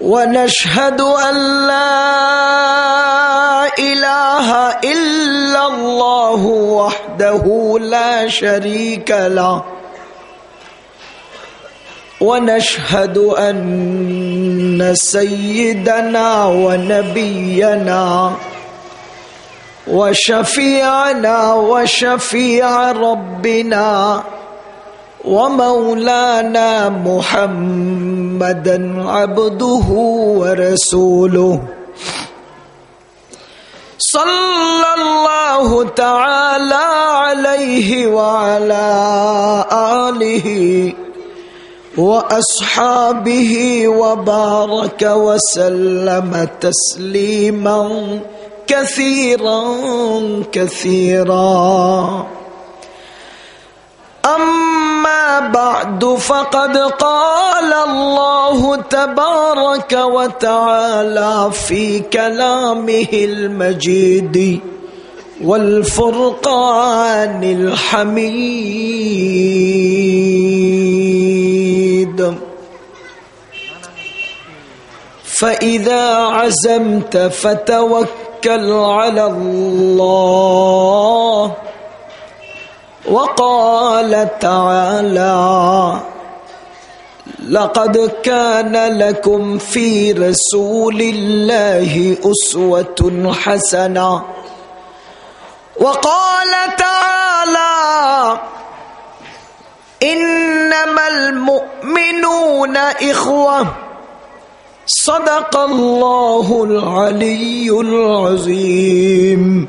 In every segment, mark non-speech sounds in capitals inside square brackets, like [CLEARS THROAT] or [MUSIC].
ونشهد أن لا إله إلا الله وحده لا شريك له. ونشهد أن سيدنا ونبينا وشفيعنا وشفيع ربنا ومولانا محمدا عبده ورسوله. صلى الله تعالى عليه وعلى آله وأصحابه وبارك وسلم تسليما كثيرا كثيرا. بعد فقد قال الله تبارك وتعالى في كلامه المجيد والفرقان الحميد. فإذا عزمت فتوكل على الله. وقال تعالى لقد كان لكم في رسول الله أسوة حسنة. وقال تعالى إنما المؤمنون إخوة صدق الله العلي العظيم.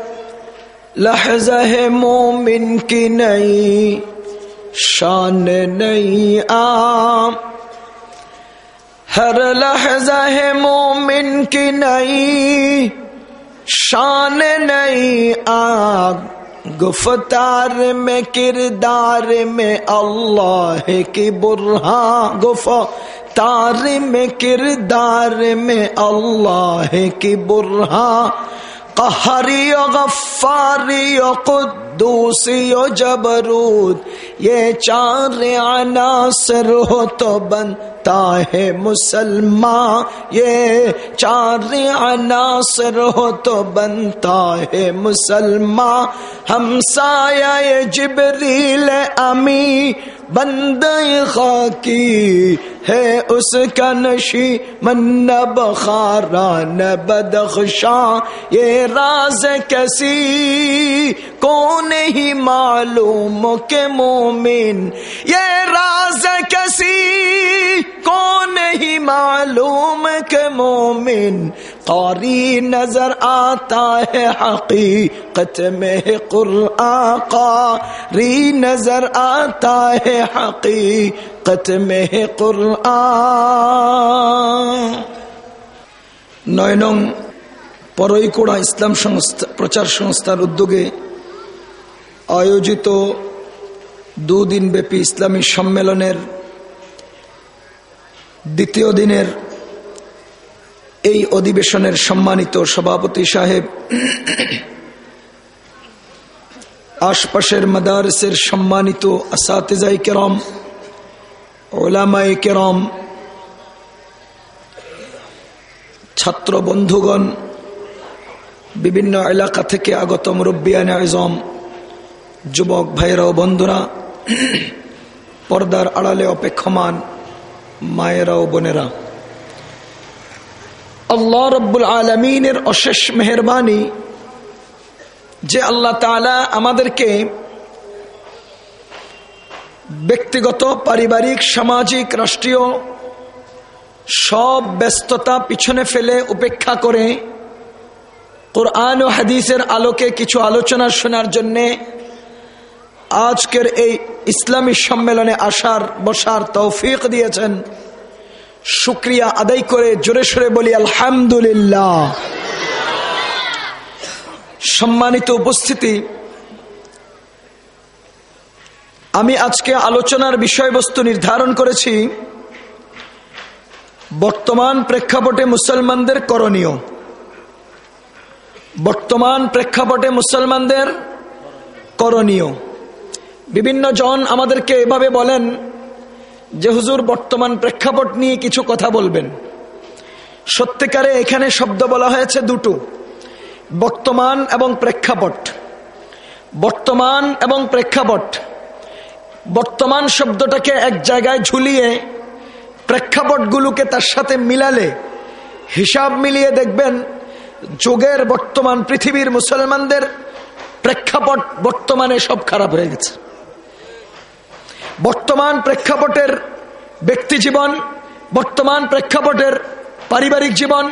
لحظہ ہے مومن کی نئی، شان نئی آم ہر لحظہ ہے مومن کی نئی، شان نئی آگ گفتار میں، کردار میں اللہ کی برہاں گفتار میں، کردار میں اللہ کی برہاں قہری و غفاری و قدوسی و جبروت یہ چار عناصر ہو تو بنتا ہے مسلمان، یہ چار عناصر ہو تو بنتا ہے مسلمان۔ ہم سایہ جبریل امی بند خاکی ہے اس کا نشی، من بخارا، نہ بدخشاں، یہ راز کسی کون ہی معلوم کے مومن، یہ راز کسی کون ہی معلوم کے مومن؟ तौरी नजर आता है हकीकत में कुरआन का री नजर आता है हकीकत में कुरआन নয় নং পরৈকোড়া ইসলাম সংস্থা, প্রচার সংস্থার উদ্যোগে আয়োজিত দুদিনব্যাপী ইসলামী সম্মেলনের দ্বিতীয় দিনের এই অধিবেশনের সম্মানিত সভাপতি সাহেব, আশপাশের মাদারসের সম্মানিত আসাতেজাই কেরম, ওলামাই কেরম, ছাত্র বন্ধুগণ, বিভিন্ন এলাকা থেকে আগত মুরব্বিয়ান আজম, যুবক ভাইরা ও বন্ধুরা, পর্দার আড়ালে অপেক্ষমান মায়েরা ও বোনেরা। আল্লাহ রব্বুল আলমিনের অশেষ মেহরবানি যে আল্লাহ তালা আমাদেরকে ব্যক্তিগত, পারিবারিক, সামাজিক, রাষ্ট্রীয় সব ব্যস্ততা পিছনে ফেলে উপেক্ষা করে কোরআন ও হাদিসের আলোকে কিছু আলোচনা শোনার জন্যে আজকের এই ইসলামী সম্মেলনে আসার, বসার তৌফিক দিয়েছেন। শুক্রিয়া আদায় করে জোরে সোরে বলি, আলহামদুলিল্লাহ। সম্মানিত উপস্থিতি, আমি আজকে আলোচনার বিষয়বস্তু নির্ধারণ করেছি, বর্তমান প্রেক্ষাপটে মুসলমানদের করণীয়। বর্তমান প্রেক্ষাপটে মুসলমানদের করণীয়। বিভিন্ন জন আমাদেরকে এভাবে বলেন যে হুজুর বর্তমান প্রেক্ষাপট নিয়ে কিছু কথা বলবেন। সত্যিকারে এখানে শব্দ বলা হয়েছে দুটো, বর্তমান এবং প্রেক্ষাপট। বর্তমান এবং প্রেক্ষাপট। বর্তমান শব্দটাকে এক জায়গায় ঝুলিয়ে প্রেক্ষাপটগুলোকে তার সাথে মিলালে হিসাব মিলিয়ে দেখবেন যুগের বর্তমান পৃথিবীর মুসলমানদের প্রেক্ষাপট বর্তমানে সব খারাপ হয়ে গেছে। বর্তমান প্রেক্ষাপটের ব্যক্তি জীবন বর্তমান প্রেক্ষাপটের পারিবারিক জীবন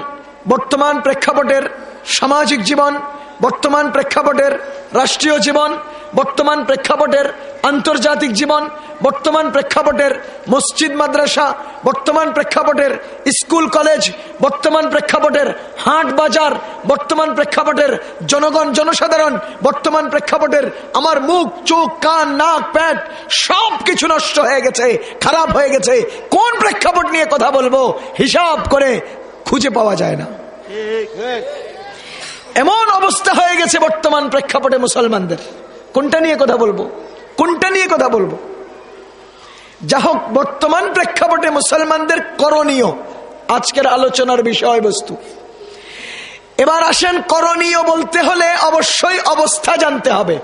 বর্তমান প্রেক্ষাপটের সামাজিক জীবন বর্তমান প্রেক্ষাপটের রাষ্ট্রীয় জীবন, বর্তমান প্রেক্ষাপটের আন্তর্জাতিক জীবন, বর্তমান প্রেক্ষাপটের মসজিদ মাদ্রাসা, বর্তমান প্রেক্ষাপটের স্কুল কলেজ, বর্তমান প্রেক্ষাপটের হাট বাজার, বর্তমান প্রেক্ষাপটের জনগণ, জনসাধারণ, বর্তমান প্রেক্ষাপটের আমার মুখ, চোখ, কান, নাক প্যাট সব কিছু নষ্ট হয়ে গেছে, খারাপ হয়ে গেছে। কোন প্রেক্ষাপট নিয়ে কথা বলব? হিসাব করে খুঁজে পাওয়া যায় না। এমন অবস্থা হয়ে গেছে বর্তমান প্রেক্ষাপটে মুসলমানদের। কোনটা নিয়ে কথা বলব? কোনটা নিয়ে কথা বলব? যা হোক, বর্তমান প্রেক্ষাপটে মুসলমানদের করণীয় আজকের আলোচনার বিষয়বস্তু। এবার আসেন, করণীয় বলতে হলে অবশ্যই অবস্থা জানতে হবে।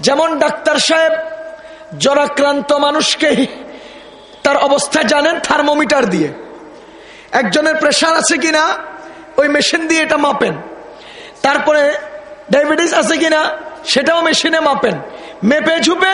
যেমন ডাক্তার সাহেব জরাক্রান্ত মানুষকে তার অবস্থা জানেন থার্মোমিটার দিয়ে। একজনের প্রেশার আছে কিনা, ওই মেশিন দিয়ে এটা মাপেন। তারপরে ডায়াবেটিস আছে কিনা সেটাও মেশিনে মাপেন। মেপে ঝুপে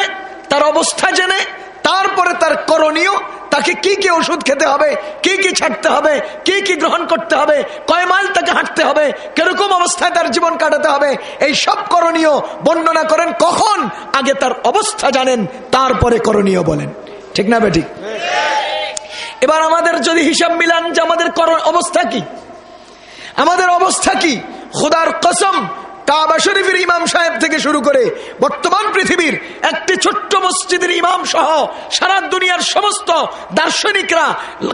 তার অবস্থা জেনে তারপরে তার করণীয়, তাকে কি কি ওষুধ খেতে হবে, কি কি ছাড়তে হবে, কি কি গ্রহণ করতে হবে, কয় মাইল তাকে হাঁটতে হবে, কীরকম অবস্থায় তার জীবন কাটাতে হবে, এই সব করণীয় বর্ণনা করেন কখন আগে তার অবস্থা জানেন, তারপরে করণীয় বলেন। ঠিক না বেঠিক এবার আমাদের যদি হিসাব মিলান যে আমাদের অবস্থা কি? আমাদের অবস্থা কি? খোদার কসম, কাবা শরীফের ইমাম সাহেব থেকে শুরু করে বর্তমান পৃথিবীর একটি ছোট্ট মসজিদের ইমাম সহ সারা দুনিয়ার সমস্ত দার্শনিকরা,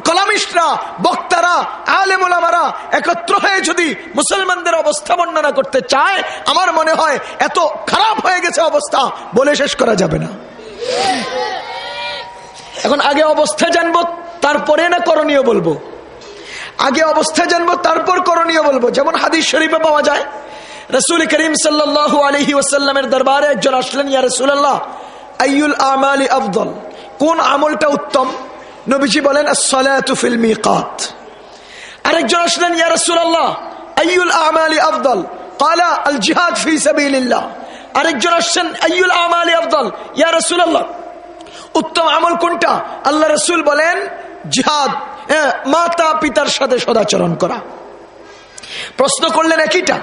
কলামিস্টরা, বক্তারা, আলেমুলামারা একত্র হয়ে যদি মুসলমানদের অবস্থা বর্ণনা করতে চায়, আমার মনে হয় এত খারাপ হয়ে গেছে অবস্থা, বলে শেষ করা যাবে না। এখন আগে অবস্থা জানব, তারপরে না করণীয় বলব? আগে অবস্থা জানব তারপর করণীয় বলব। যেমন হাদিস শরীফে পাওয়া যায়, রসুল করিম সাল্লাহ আলহি ওসাল্লামের দরবারে একজন আসলেন, ইয়া রসুল্লাহ আইউল আমালি আফদল? কোন আমলটা উত্তম? নবীজি বলেন ফিল মিকাত। আরেকজন আসলেন, ইয়া রসুল্লাহ আইউল আমালি আফদল? কালা আল জিহাদ ফি সাবিলিল্লাহ। আরেকজন আসছেন আইউল আমালি আফদল? ইয়া রসুল্লাহ উত্তম আমল কোনটা? আল্লাহ রসুল বলেন, জিহাদ। মাতা পিতার সাথে সদাচরণ করা। প্রশ্ন করলেন একইটা।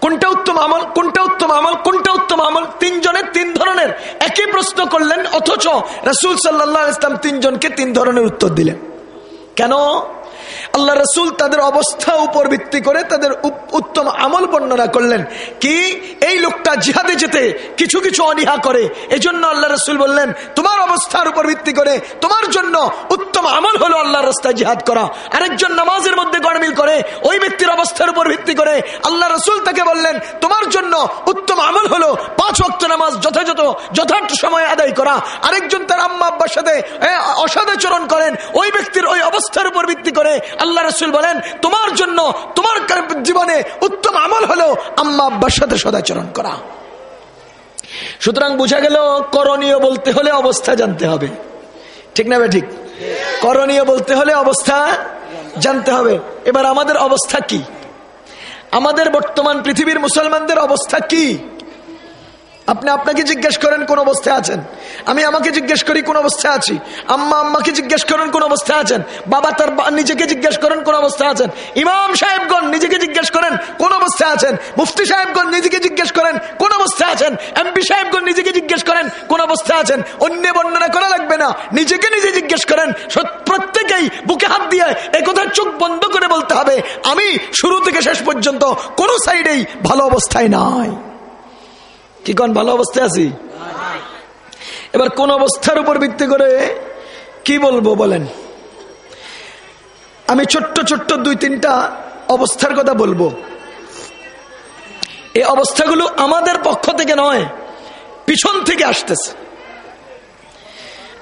কোনটা উত্তম আমল, কোনটা উত্তম আমল, কোনটা উত্তম আমল? তিনজনের তিন ধরনের। একই প্রশ্ন করলেন, অথচ রসুল সাল্লাহ ইসলাম তিনজনকে তিন ধরনের উত্তর দিলেন। কেন? আল্লাহ রসুল তাদের অবস্থা উপর ভিত্তি করে তাদের উত্তম আমল বর্ণনা করলেন। কি? এই লোকটা জিহাদে যেতে কিছু কিছু অনীহা করে। এই জন্য আল্লাহ রসুল বললেন, তোমার অবস্থার উপর ভিত্তি করে তোমার জন্য উত্তম আমল হলো আল্লাহর রাস্তায় জিহাদ করা। আরেকজন নামাজের মধ্যে গড়মিল করে, ওই ব্যক্তির অবস্থার উপর ভিত্তি করে আল্লাহ রসুল তাকে বললেন, তোমার জন্য উত্তম আমল হলো পাঁচ অক্ত নামাজ যথাযথ, যথার্থ সময় আদায় করা। আরেকজন তার আম্মা আব্বার সাথে অসদাচরণ করেন। ওই ব্যক্তির ওই অবস্থার উপর ভিত্তি করে আল্লাহ রসুল বলেন, তোমার জন্য, তোমার জীবনে উত্তম আমল হলো আম্মা আব্বার সাথে সদাচরণ করা। সুতরাং বোঝা গেল, করণীয় বলতে হলে অবস্থা জানতে হবে। ঠিক না ঠিক? করণীয় বলতে হলে অবস্থা জানতে হবে। এবার আমাদের অবস্থা কি? আমাদের বর্তমান পৃথিবীর মুসলমানদের অবস্থা কি? আপনি আপনাকে জিজ্ঞেস করেন কোন অবস্থায় আছেন। আমি আমাকে জিজ্ঞেস করি কোন অবস্থায় আছি। আম্মা আম্মাকে জিজ্ঞেস করেন কোন অবস্থায় আছেন। বাবা তার নিজেকে জিজ্ঞেস করেন কোন অবস্থায় আছেন। ইমাম সাহেবগণ নিজেকে জিজ্ঞেস করেন কোন অবস্থায় আছেন। মুফতি সাহেবগণ নিজেকে জিজ্ঞেস করেন কোন অবস্থায় আছেন। এমপি সাহেবগণ নিজেকে জিজ্ঞেস করেন কোন অবস্থায় আছেন। অন্য বর্ণনা করা লাগবে না। নিজেকে নিজে জিজ্ঞেস করেন। প্রত্যেকেই বুকে হাত দিয়ে একথার চোখ বন্ধ করে বলতে হবে, আমি শুরু থেকে শেষ পর্যন্ত কোন সাইডেই ভালো অবস্থায় নাই। কি কোন ভালো অবস্থায় আছি? এবার কোন অবস্থার উপর ভিত্তি করে কি বলব বলেন? আমি ছোট্ট ছোট্ট দুই তিনটা অবস্থার কথা বলব। এই অবস্থাগুলো আমাদের পক্ষ থেকে নয়, পিছন থেকে আসতেছে।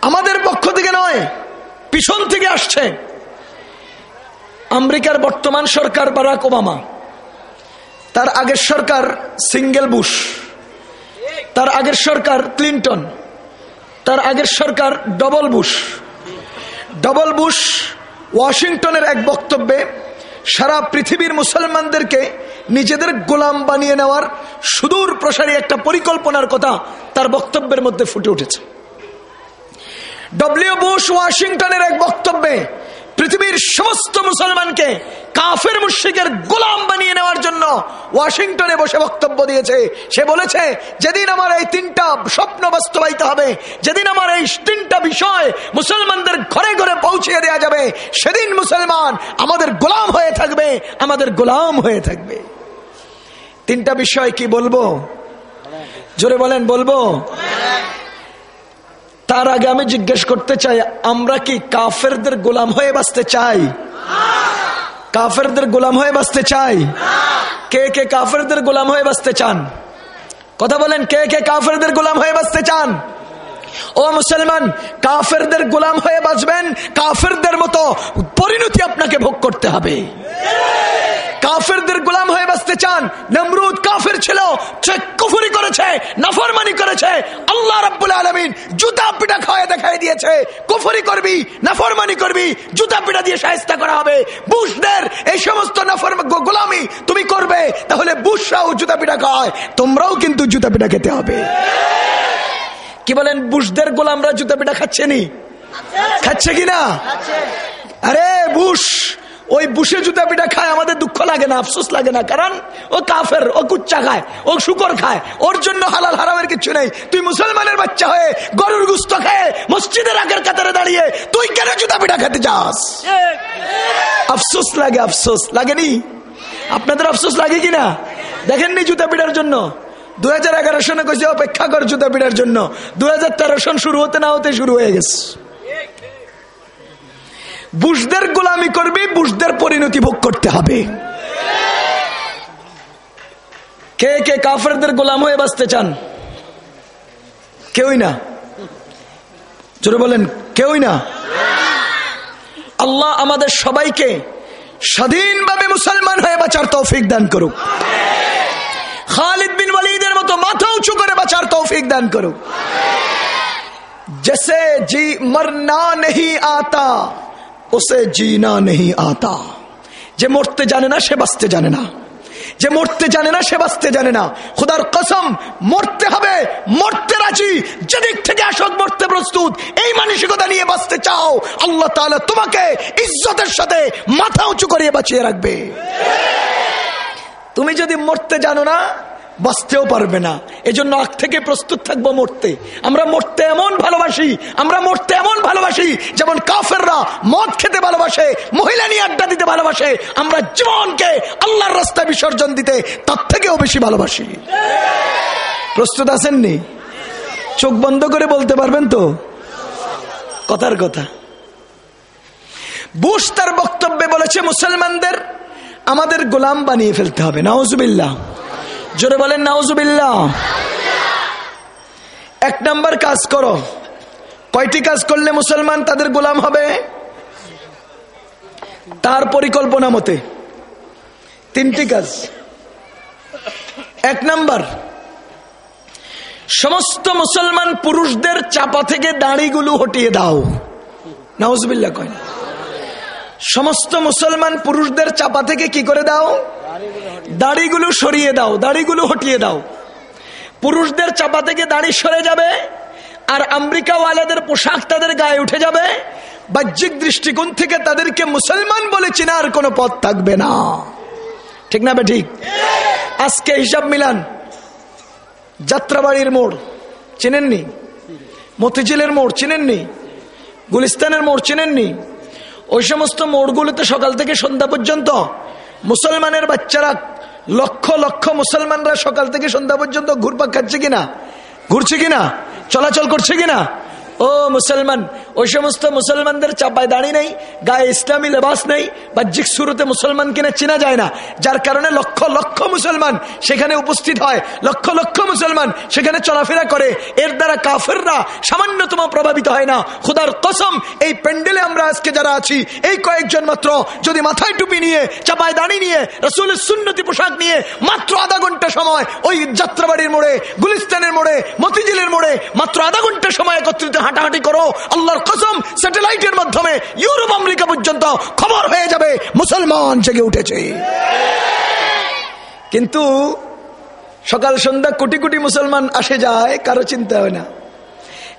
আমাদের পক্ষ থেকে নয়, পিছন থেকে আসছে। আমেরিকার বর্তমান সরকার বারাক ওবামা, তার আগের সরকার সিঙ্গেল বুশ। তার আগের সরকার ক্লিন্টন, তার আগের সরকার ডবল বুশ। ডবল বুশ ওয়াশিংটনের এক বক্তব্যে সারা পৃথিবীর মুসলমানদেরকে নিজেদের গোলাম বানিয়ে নেওয়ার সুদূর প্রসারী একটা পরিকল্পনার কথা তার বক্তব্যের মধ্যে ফুটে উঠেছে। ডব্লিউ বুশ ওয়াশিংটনের এক বক্তব্যে পৃথিবীর সমস্ত মুসলমানকে কাফের মুশ্রিকের গোলাম বানিয়ে নেওয়ার জন্য ওয়াশিংটনে বসে বক্তব্য দিয়েছে। সে বলেছে, যেদিন আমার এই তিনটা স্বপ্ন বাস্তবায়িত হবে, যেদিন আমার এই তিনটা বিষয় মুসলমানদের ঘরে ঘরে পৌঁছে দেওয়া যাবে, সেদিন মুসলমান আমাদের গোলাম হয়ে থাকবে, আমাদের গোলাম হয়ে থাকবে। তিনটা বিষয় কি বলব? জোরে বলেন, বলব? তার আগে আমি জিজ্ঞেস করতে চাই, আমরা কি কাফেরদের গোলাম হয়ে বাঁচতে চাই? কাফেরদের গোলাম হয়ে বাঁচতে চাই? কে কে কাফেরদের গোলাম হয়ে বাঁচতে চান? কথা বলেন, কে কে কাফেরদের গোলাম হয়ে বাঁচতে চান? ও মুসলমান, কাফেরদের গোলাম হয়ে বাঁচবেন, কাফেরদের মতো পরিণতি আপনাকে ভোগ করতে হবে। কাফেরদের গোলাম হয়ে বাঁচতে চান, নমরুদ কাফের ছিল, সে কুফুরি করেছে, নাফরমানি করেছে, আল্লাহ রাব্বুল আলমিন জুতা পিঠা খাওয়া দেখাই দিয়েছে, কুফুরি করবি, নাফরমানি করবি, জুতা পিঠা দিয়ে সাহেস্তা করা হবে। বুশদের এই সমস্ত নাফর গোলামি তুমি করবে, তাহলে বুশরাও জুতা পিঠা খাওয়ায় তোমরাও কিন্তু জুতা পিঠা খেতে হবে। কি বলেন বুশদের গোলামরা জুতা পিঠা খাচ্ছে নি? খাচ্ছে কিনা আরে বুশ! ওই বুসে জুতা পিঠা খায় আমাদের দুঃখ লাগে না আফসোস লাগে না কারণ ও কাফের ও কুচ্চা খায় ও শুকর খায় ওর জন্য হালাল হারামের কিছু নেই। তুই মুসলমানের বাচ্চা হয়ে গরুর গুস্ত খেয়ে মসজিদের আগের কাতারে দাঁড়িয়ে তুই কেন জুতা পিঠা খেতে যাস? আফসোস লাগে আফসোস লাগেনি? আপনাদের আফসোস লাগে কিনা দেখেননি জুতা পিঠার জন্য? হাজার এগারো সনে কইছে, অপেক্ষা কর জন্য। দু হাজার তেরো সন শুরু হতে না হতে শুরু হয়ে গেছে। বুশদের গোলামি করবি, বুশদের পরিণতি ভোগ করতে হবে। কে কে কাফেরদের গোলাম হয়ে বাঁচতে চান? কেউই না। জোরে বলেন, কেউই না। আল্লাহ আমাদের সবাইকে স্বাধীনভাবে মুসলমান হয়ে বাঁচার তৌফিক দান করুক। খালিদ বিন মতো মাথা উঁচু করে বাঁচার তৌফিক দান করুক जैसे जी मरना नहीं आता উসে জিনা নেই আতা যে মরতে জানে না সে বাঁচতে জানে না যে মরতে জানে না সে বাঁচতে জানে না খুদার কসম মরতে হবে মরতে রাজি যেদিক থেকে আসক মরতে প্রস্তুত এই মানসিকতা নিয়ে বাঁচতে চাও আল্লাহ তাহলে তোমাকে ইজ্জতের সাথে মাথা উঁচু করিয়ে বাঁচিয়ে রাখবে তুমি যদি মরতে জানো না বাঁচতেও পারবে না। এজন্য আগ থেকে প্রস্তুত থাকব মরতে। আমরা মরতে এমন ভালোবাসি, আমরা মরতে এমন ভালোবাসি যেমন কাফেররা মদ খেতে ভালোবাসে, মহিলা নিয়ে আড্ডা দিতে ভালোবাসে, আমরা জীবনকে আল্লাহর রাস্তায় বিসর্জন দিতে তার থেকেও বেশি ভালোবাসি। প্রস্তুত আছেননি? চোখ বন্ধ করে বলতে পারবেন তো? কথার কথা। বুশ তার বক্তব্যে বলেছে, মুসলমানদের আমাদের গোলাম বানিয়ে ফেলতে হবে। নাউজুবিল্লাহ। জোরে বলেন, নাউজুবিল্লাহ। এক নাম্বার কাজ করো। কয়টি কাজ করলে মুসলমান তাদের গোলাম হবে? তার পরিকল্পনা মতে। তিনটি কাজ। এক নাম্বার, সমস্ত মুসলমান পুরুষদের চাপা থেকে দাড়িগুলো হটিয়ে দাও। নাউজবিল্লা কয়। সমস্ত মুসলমান পুরুষদের চাপা থেকে কি করে দাও? দাড়িগুলো সরিয়ে দাও, দাড়িগুলো হটিয়ে দাও। পুরুষদের চাপা থেকে দাড়ি সরে যাবে, আর আমেরিকাওয়ালাদের পোশাক তাদের গায়ে উঠে যাবে। বাহ্যিক দৃষ্টিকোণ থেকে তাদেরকে মুসলমান বলে চেনার কোনো পথ থাকবে না। ঠিক না ঠিক? আজকে হিসাব মিলান। যাত্রাবাড়ির মোড়, চেনেননি? মতিঝিলের মোড়, চেনেননি? গুলিস্তানের মোড়, চেনেননি? ওই সমস্ত মোড়গুলোতে সকাল থেকে সন্ধ্যা পর্যন্ত মুসলমানের বাচ্চারা লক্ষ লক্ষ মুসলমানরা সকাল থেকে সন্ধ্যা পর্যন্ত ঘুরপাক খাচ্ছে কিনা? ঘুরছে কিনা? চলাচল করছে কিনা? ও মুসলমান ওই সমস্ত মুসলমানদের চাপায় দাঁড়িয়ে নেই, গায়ে ইসলামী লেবাস নেই, বাহ্যিক শুরুতে মুসলমান কিনে চেনা যায় না, যার কারণে লক্ষ লক্ষ মুসলমান সেখানে উপস্থিত হয়, লক্ষ লক্ষ মুসলমান সেখানে চলাফেরা করে। এর দ্বারা কাফেররা সামান্যতম প্রভাবিত হয় না। খুদার কসম, এই প্যান্ডেলে আমরা আজকে যারা আছি, এই কয়েকজন মাত্র যদি মাথায় টুপি নিয়ে, চাপায় দাঁড়িয়ে নিয়ে, রসুলের সুন্নতি পোশাক নিয়ে, মাত্র আধা ঘণ্টা সময় ওই যাত্রাবাড়ির মোড়ে, গুলিস্তানের মোড়ে, মতিঝিলের মোড়ে, মাত্র আধা ঘণ্টা সময় একত্রিত হাঁটাহাঁটি করো, আল্লাহর কসম স্যাটেলাইটের মাধ্যমে ইউরোপ, আমেরিকা পর্যন্ত খবর হয়ে যাবে, মুসলমান জেগে উঠেছে। কিন্তু সকাল সন্ধ্যা কোটি কোটি মুসলমান আসে যায়, কারও চিন্তা হয় না।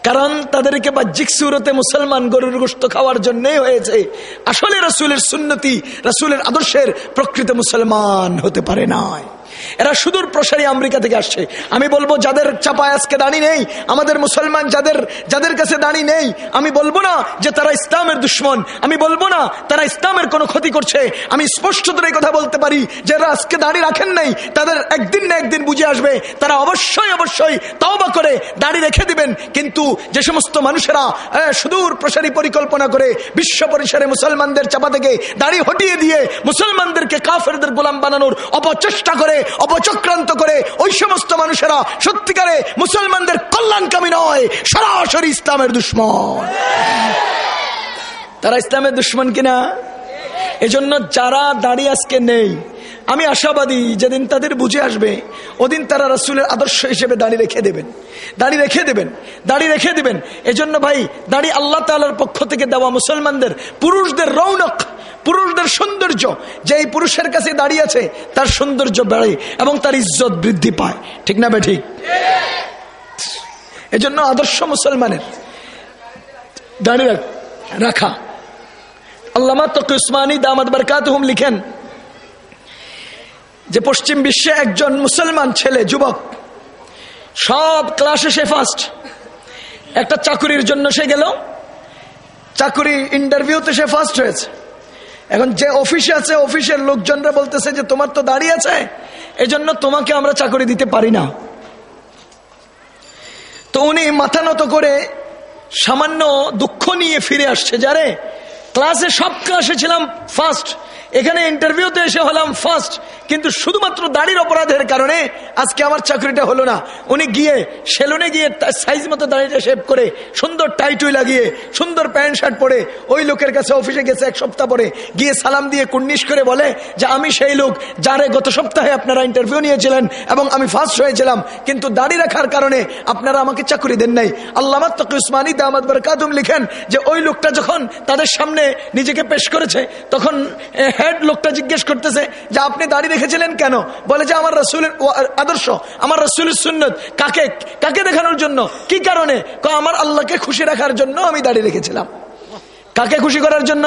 কারণ তাদেরকে বাহ্যিক সুরতে মুসলমান গরুর গোস্ত খাওয়ার জন্যই হয়েছে। আসলে রসুলের সুন্নতি, রসুলের আদর্শের প্রকৃত মুসলমান হতে পারে নয় এরা সুদূর প্রসারী আমেরিকা থেকে আসছে। আমি বলব, যাদের চাপায় আজকে দাঁড়িয়ে নেই, আমাদের মুসলমান যাদের যাদের কাছে দাঁড়িয়ে নেই, আমি বলব না যে তারা ইসলামের দুশ্মন। আমি বলব না, তারা ইসলামের কোনো ক্ষতি করছে। আমি স্পষ্টতর এই কথা বলতে পারি যারা আজকে দাঁড়িয়ে রাখেন নাই, তাদের একদিন না একদিন বুঝে আসবে। তারা অবশ্যই অবশ্যই তাওবা করে দাঁড়িয়ে রেখে দিবেন। কিন্তু যে সমস্ত মানুষেরা সুদূর প্রসারী পরিকল্পনা করে বিশ্ব পরিসরে মুসলমানদের চাপা থেকে দাঁড়িয়ে হটিয়ে দিয়ে মুসলমানদেরকে কাফেরদের গোলাম বানানোর অপচেষ্টা করে অপচক্রান্ত করে ওই সমস্ত মানুষেরা সত্যিকারে মুসলমানদের কল্যাণকামী নয়, সরাসরি ইসলামের দুশ্মন। তারা ইসলামের দুশ্মন কিনা? এজন্য যারা দাঁড়িয়ে আজকে নেই আমি আশাবাদী যেদিন তাদের বুঝে আসবে, ওদিন তারা রসুলের আদর্শ হিসেবে দাঁড়িয়ে রেখে দেবেন। দাঁড়িয়ে রেখে দেবেন দাঁড়িয়ে রেখে দেবেন। এজন্য ভাই দাঁড়িয়ে আল্লাহ তালার পক্ষ থেকে দেওয়া মুসলমানদের, পুরুষদের রৌনক, পুরুষদের সৌন্দর্য যে এই পুরুষের কাছে দাঁড়িয়ে আছে, তার সৌন্দর্য বেড়ে এবং তার ইজ্জত বৃদ্ধি পায়। ঠিক না ঠিক এজন্য আদর্শ মুসলমানের দাঁড়িয়ে রাখা। আল্লামা তকি দামাদ বরকাত হুম লিখেন যে পশ্চিম বিশ্বে একজন মুসলমান ছেলে, যুবক, সব ক্লাসে সে ফার্স্ট একটা চাকুরির জন্য সে গেল। চাকুরি ইন্টারভিউতে সে ফার্স্ট হয়েছে। এখন যে অফিসে আছে অফিসের লোকজনরা বলতেছে যে, তোমার তো দাঁড়িয়ে আছে, এজন্য তোমাকে আমরা চাকরি দিতে পারি না। তো উনি মাথা নত করে সামান্য দুঃখ নিয়ে ফিরে আসছে। যারে ক্লাসে সব ক্লাসে ছিলাম ফার্স্ট এখানে ইন্টারভিউতে এসে হলাম ফার্স্ট কিন্তু শুধুমাত্র দাড়ির অপরাধের কারণে আজকে আমার চাকরিটা হলো না। উনি গিয়ে সেলুনে গিয়ে সাইজ মতো দাড়িটা শেভ করে সুন্দর টাইটুই লাগিয়ে, সুন্দর প্যান্ট শার্ট পরে ওই লোকের কাছে অফিসে গেছে এক সপ্তাহ পরে। গিয়ে সালাম দিয়ে কুন্নিশ করে বলে যে, আমি সেই লোক যারে গত সপ্তাহে আপনারা ইন্টারভিউ নিয়েছিলেন এবং আমি ফার্স্ট হয়েছিলাম, কিন্তু দাড়ি রাখার কারণে আপনারা আমাকে চাকরি দেন নাই। আল্লাহ তক উসমানী দামাদ বরকাতুম লিখেন যে, ওই লোকটা যখন তাদের সামনে নিজেকে পেশ করেছে, তখন হেড লোকটা জিজ্ঞেস করতেছে, যে আপনি দাড়ি রেখেছিলেন কেন? বলে যে, আমার রসুলের আদর্শ, আমার রসুলের সুন্নত। কাকে কাকে দেখানোর জন্য? কি কারণে? আমার আল্লাহকে খুশি রাখার জন্য আমি দাড়ি রেখেছিলাম। কাকে খুশি করার জন্য?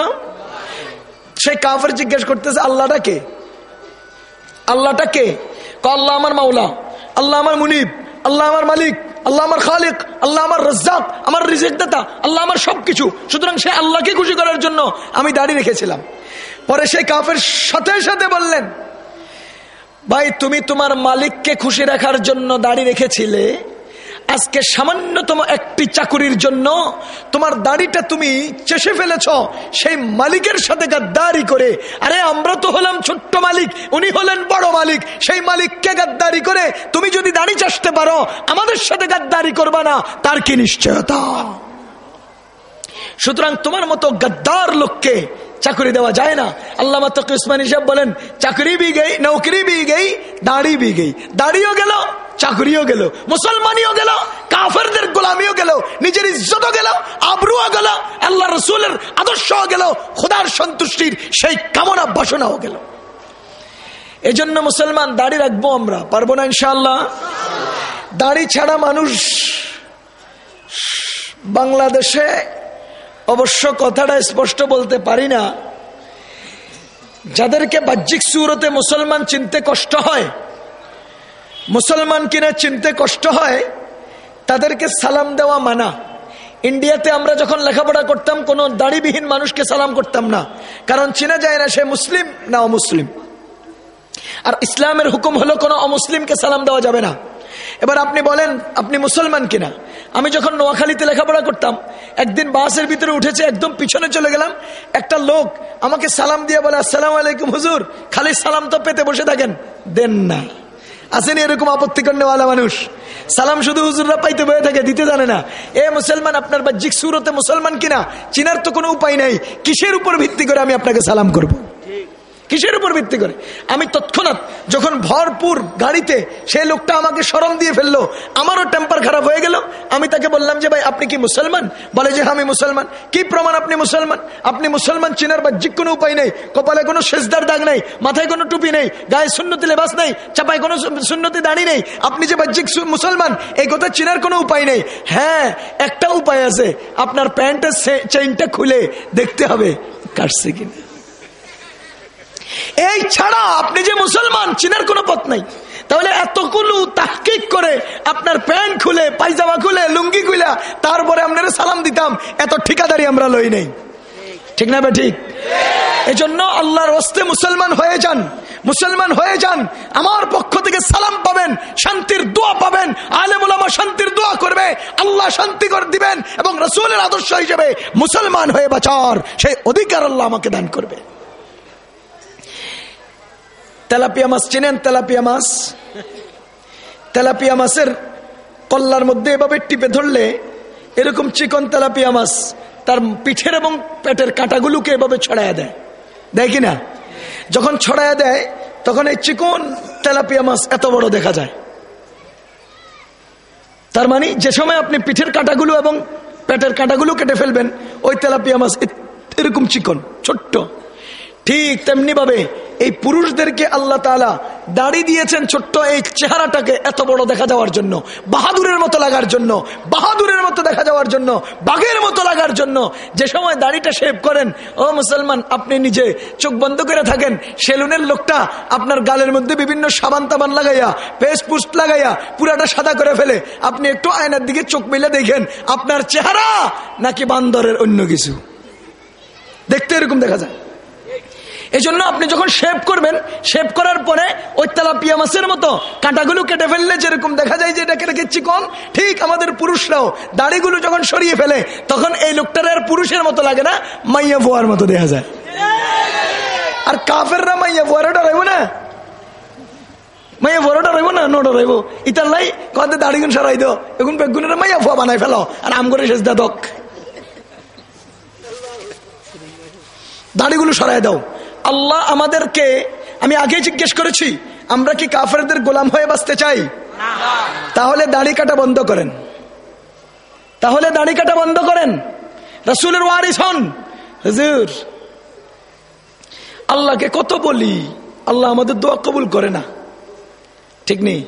সে কাফের জিজ্ঞেস করতেছে, আল্লাহটা কে? আল্লাহটা কে? আল্লাহ আমার মাওলা, আল্লাহ আমার মুনিব, আল্লাহ আমার মালিক, আল্লাহ আমার খালিক, আল্লাহ আমার রজ্জাক, আমার রিজেক দাতা, আল্লাহ আমার সবকিছু। সুতরাং সে আল্লাহকে খুশি করার জন্য আমি দাঁড়িয়ে রেখেছিলাম। পরে সেই কাফের সাথে সাথে বললেন, ভাই, তুমি তোমার মালিককে খুশি রাখার জন্য দাঁড়িয়ে রেখেছিলে। আজকে সামান্যতম একটি চাকুরির জন্য তোমার দাড়িটা তুমি চেষে ফেলেছ। সেই মালিকের সাথে গাদ্দারি করে, আরে, আমরা তো হলাম ছোট্ট মালিক, উনি হলেন বড় মালিক। সেই মালিককে গাদ্দারি করে তুমি যদি দাড়ি চাষতে পারো, আমাদের সাথে গাদ্দারি করবা না, তার কি নিশ্চয়তা? সুতরাং তোমার মতো গাদ্দার লোককে চাকরি দেওয়া যায় না। আল্লাহ তক উসমানী সাহেব বলেন, চাকরি বি গেই, নৌকরি বি গেই, দাড়ি বি গেই। দাড়িও গেল, চাকরিও গেল, মুসলমানিও গেল, কাফেরদের গোলামিও গেল, নিজের ইজ্জতও গেল, আবরুও গেল, আল্লাহ রসুলের আদর্শ গেল, খোদার সন্তুষ্টির সেই কামনা বাসনাও গেল। এজন্য মুসলমান, দাড়ি রাখব আমরা। পারব না ইনশাল্লাহ দাড়ি ছাড়া মানুষ বাংলাদেশে অবশ্য কথাটা স্পষ্ট বলতে পারি না। যাদেরকে বাহ্যিক সুরতে মুসলমান চিনতে কষ্ট হয়, মুসলমান কিনা চিনতে কষ্ট হয়, তাদেরকে সালাম দেওয়া মানা। ইন্ডিয়াতে আমরা যখন লেখাপড়া করতাম, কোনো দাড়িবিহীন মানুষকে সালাম করতাম না। কারণ চিনা যায় না সে মুসলিম না অমুসলিম। আর ইসলামের হুকুম হলো কোনো অমুসলিমকে সালাম দেওয়া যাবে না। এবার আপনি বলেন, আপনি মুসলমান কিনা? আমি যখন নোয়াখালীতে লেখাপড়া করতাম, একদিন বাসের ভিতরে উঠেছে, একদম পিছনে চলে গেলাম, একটা লোক আমাকে সালাম দিয়ে বলে, আসসালাম আলাইকুম হুজুর, খালি সালাম তো পেতে বসে থাকেন। দেন না। আসেনি এরকম আপত্তি নেওয়ালা মানুষ। সালাম শুধু হুজুররা পাইতে বয়ে থাকে, দিতে জানে না। এ মুসলমান, আপনার বাহ্যিক সুরতে মুসলমান কিনা? চিনার তো কোনো উপায় নাই। কিসের উপর ভিত্তি করে আমি আপনাকে সালাম করব? কিসের উপর ভিত্তি করে? আমি তৎক্ষণাৎ যখন ভরপুর গাড়িতে সেই লোকটা আমাকে স্মরণ দিয়ে ফেলল আমারও টেম্পার খারাপ হয়ে গেল। আমি তাকে বললাম যে ভাই আপনি কি মুসলমান? বলে যে হ্যাঁ, আমি মুসলমান। কি প্রমাণ আপনি মুসলমান? আপনি মুসলমান চিনার বাহ্যিক কোনো উপায় নেই। কপালে কোনো শেষদার দাগ নেই মাথায় কোনো টুপি নেই গায়ে শূন্যতি লেবাস নেই চাপায় কোনো শূন্যতি দাঁড়ি নেই। আপনি যে বাহ্যিক মুসলমান এই কথা চিনার কোনো উপায় নেই। হ্যাঁ একটা উপায় আছে। আপনার প্যান্টের চেইনটা খুলে দেখতে হবে কাটছে কিনা। এই ছাড়া আপনি যে মুসলমান, চিনার কোনো পথ নাই। তাহলে এতগুলো তাহকিক করে আপনার প্যান্ট খুলে, পায়জামা খুলে, লুঙ্গি খুলে, তারপরে আপনারা সালাম দিতাম, এত ঠিকাদারি আমরা লই নেই। ঠিক না ঠিক? জন্য আল্লাহর হস্তে মুসলমান হয়ে যান, মুসলমান হয়ে যান, আমার পক্ষ থেকে সালাম পাবেন, শান্তির দোয়া পাবেন আলেমুলামা শান্তির দোয়া করবে, আল্লাহ শান্তি করে দিবেন এবং রসুলের আদর্শ হিসেবে মুসলমান হয়ে বাঁচার সেই অধিকার আল্লাহ আমাকে দান করবে। তেলাপিয়া মাছ চেনেন? তেলাপিয়া মাছ? তেলাপিয়া মাছের কল্লার মধ্যে এভাবে টিপে ধরলে এরকম চিকন তেলাপিয়া মাছ তার পিঠের এবং পেটের কাঁটাগুলোকে এভাবে ছড়াইয়া দেয়। দেয় কিনা যখন ছড়াইয়া দেয়, তখন এই চিকন তেলাপিয়া মাছ এত বড় দেখা যায়। তার মানে যে সময় আপনি পিঠের কাঁটাগুলো এবং পেটের কাঁটাগুলো কেটে ফেলবেন, ওই তেলাপিয়া মাছ এরকম চিকন, ছোট্ট। ঠিক তেমনি ভাবে এই পুরুষদেরকে আল্লাহ তালা দাড়ি দিয়েছেন ছোট্ট এই চেহারাটাকে এত বড় দেখা যাওয়ার জন্য, বাহাদুরের মতো লাগার জন্য, বাহাদুরের মতো দেখা যাওয়ার জন্য, বাঘের মতো লাগার জন্য। যে সময় দাড়িটা শেভ করেন, ও মুসলমান, আপনি নিজে চোখ বন্ধ করে থাকেন, সেলুনের লোকটা আপনার গালের মধ্যে বিভিন্ন সাবান তাবান লাগাইয়া পেস্ট পুস্ট লাগাইয়া, পুরাটা সাদা করে ফেলে, আপনি একটু আয়নার দিকে চোখ মিলে দেখেন, আপনার চেহারা নাকি বান্দরের অন্য কিছু। দেখতে এরকম দেখা যায়। এই জন্য আপনি যখন শেভ করবেন শেভ করার পরে ওই তেলাপিয়া মাছের মতো কাঁটাগুলো কেটে ফেললে যেরকম দেখা যায় যে এটাকে রেখেছি কম, ঠিক আমাদের পুরুষরাও দাড়িগুলো যখন সরিয়ে ফেলে, তখন এই লোকটার আর পুরুষের মতো লাগে না, মাইয়া ফোয়ার মতো দেখা যায়। আর কাফেররা মাইয়া ফোয়ারে ডরাইব না। মাইয়া ফোয়ারে ডরাইব না নো ডরাইব ইতার লাই কতে দাড়িগুন সরাই দো এখন বেগুনের মাইয়া বানাই ফেলো আর আম করে শেষ দাদক দাড়িগুলো সরাই দাও। আল্লাহ আমাদেরকে, আমি আগে জিজ্ঞেস করেছি, আমরা কি কাফেরদের গোলাম হয়ে বাঁচতে চাই? তাহলে দাড়ি কাটা বন্ধ করেন। তাহলে দাড়ি কাটা বন্ধ করেন। রসুলের ওয়ারিস হন। হুজুর, আল্লাহকে কত বলি, আল্লাহ আমাদের দোয়া কবুল করে না। ঠিক নেই?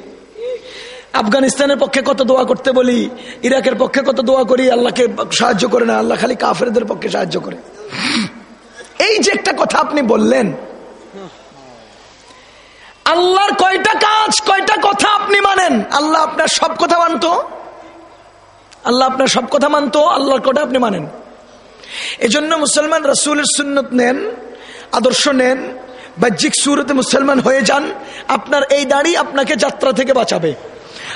আফগানিস্তানের পক্ষে কত দোয়া করতে বলি, ইরাকের পক্ষে কত দোয়া করি, আল্লাহকে সাহায্য করে না, আল্লাহ খালি কাফেরদের পক্ষে সাহায্য করে। এই যে একটা কথা আপনি বললেন, আল্লাহর কয়টা কাজ, কয়টা কথা আপনি মানেন? আল্লাহ আপনার সব কথা মানত? আল্লাহ আপনার সব কথা মানত? আল্লাহর কটা আপনি মানেন? এজন্য মুসলমান রসুলের সুন্নত নেন, আদর্শ নেন, বাহ্যিক সুরতে মুসলমান হয়ে যান, আপনার এই দাড়ি আপনাকে যাত্রা থেকে বাঁচাবে।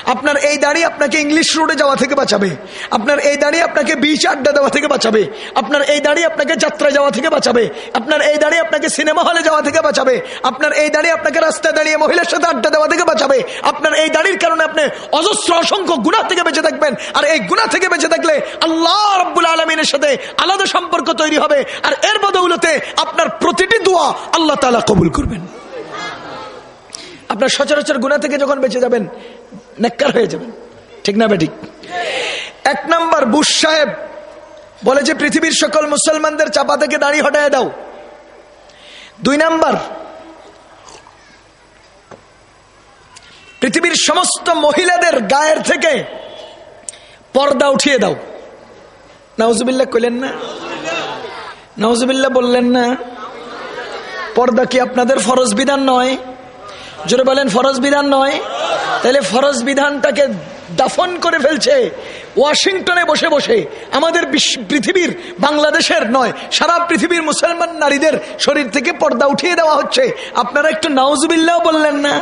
আপনার এই দাড়ি আপনাকে ইংলিশ রোডে যাওয়া থেকে বাঁচাবে। আপনার এই দাড়ি আপনাকে বিচ আড্ডা দেওয়া থেকে বাঁচাবে। আপনার এই দাড়ি আপনাকে যাত্রায় যাওয়া থেকে বাঁচাবে। আপনার এই দাড়ি আপনাকে সিনেমা হলে যাওয়া থেকে বাঁচাবে। আপনার এই দাড়ি আপনাকে রাস্তায় দাঁড়িয়ে মহিলার সাথে আড্ডা দেওয়া থেকে বাঁচাবে। আপনার এই দাড়ির কারণে আপনি অজস্র অসংখ্য গুণা থেকে বেঁচে থাকবেন। আর এই গুণা থেকে বেঁচে থাকলে আল্লাহ রব্বুল আলমিনের সাথে আলাদা সম্পর্ক তৈরি হবে। আর এর বদৌলতে আপনার প্রতিটি দোয়া আল্লাহ তালা কবুল করবেন। আপনার সচরাচর গুণা থেকে যখন বেঁচে যাবেন নেককার হয়ে যাবেন। ঠিক না বেঠিক এক নম্বর বুশ সাহেব বলে যে, পৃথিবীর সকল মুসলমানদের চাপা থেকে দাড়ি হটায় দাও। দুই নাম্বার, পৃথিবীর সমস্ত মহিলাদের গায়ের থেকে পর্দা উঠিয়ে দাও। নওজুবিল্লা কইলেন না? নওজুবিল্লা বললেন না, পর্দা কি আপনাদের ফরজ বিধান নয়? জোরে বলেন, ফরজ বিধান নয়। তাহলে ফরজ বিধানটাকে দাফন করে ফেলছে। ওয়াশিংটনে বসে বসে। আমাদের পৃথিবীর, বাংলাদেশের নয়, সারা পৃথিবীর মুসলমান নারীদের শরীর থেকে পর্দা উঠিয়ে দেওয়া হচ্ছে। আপনারা একটু নাউজবিল্লাও বললেন না?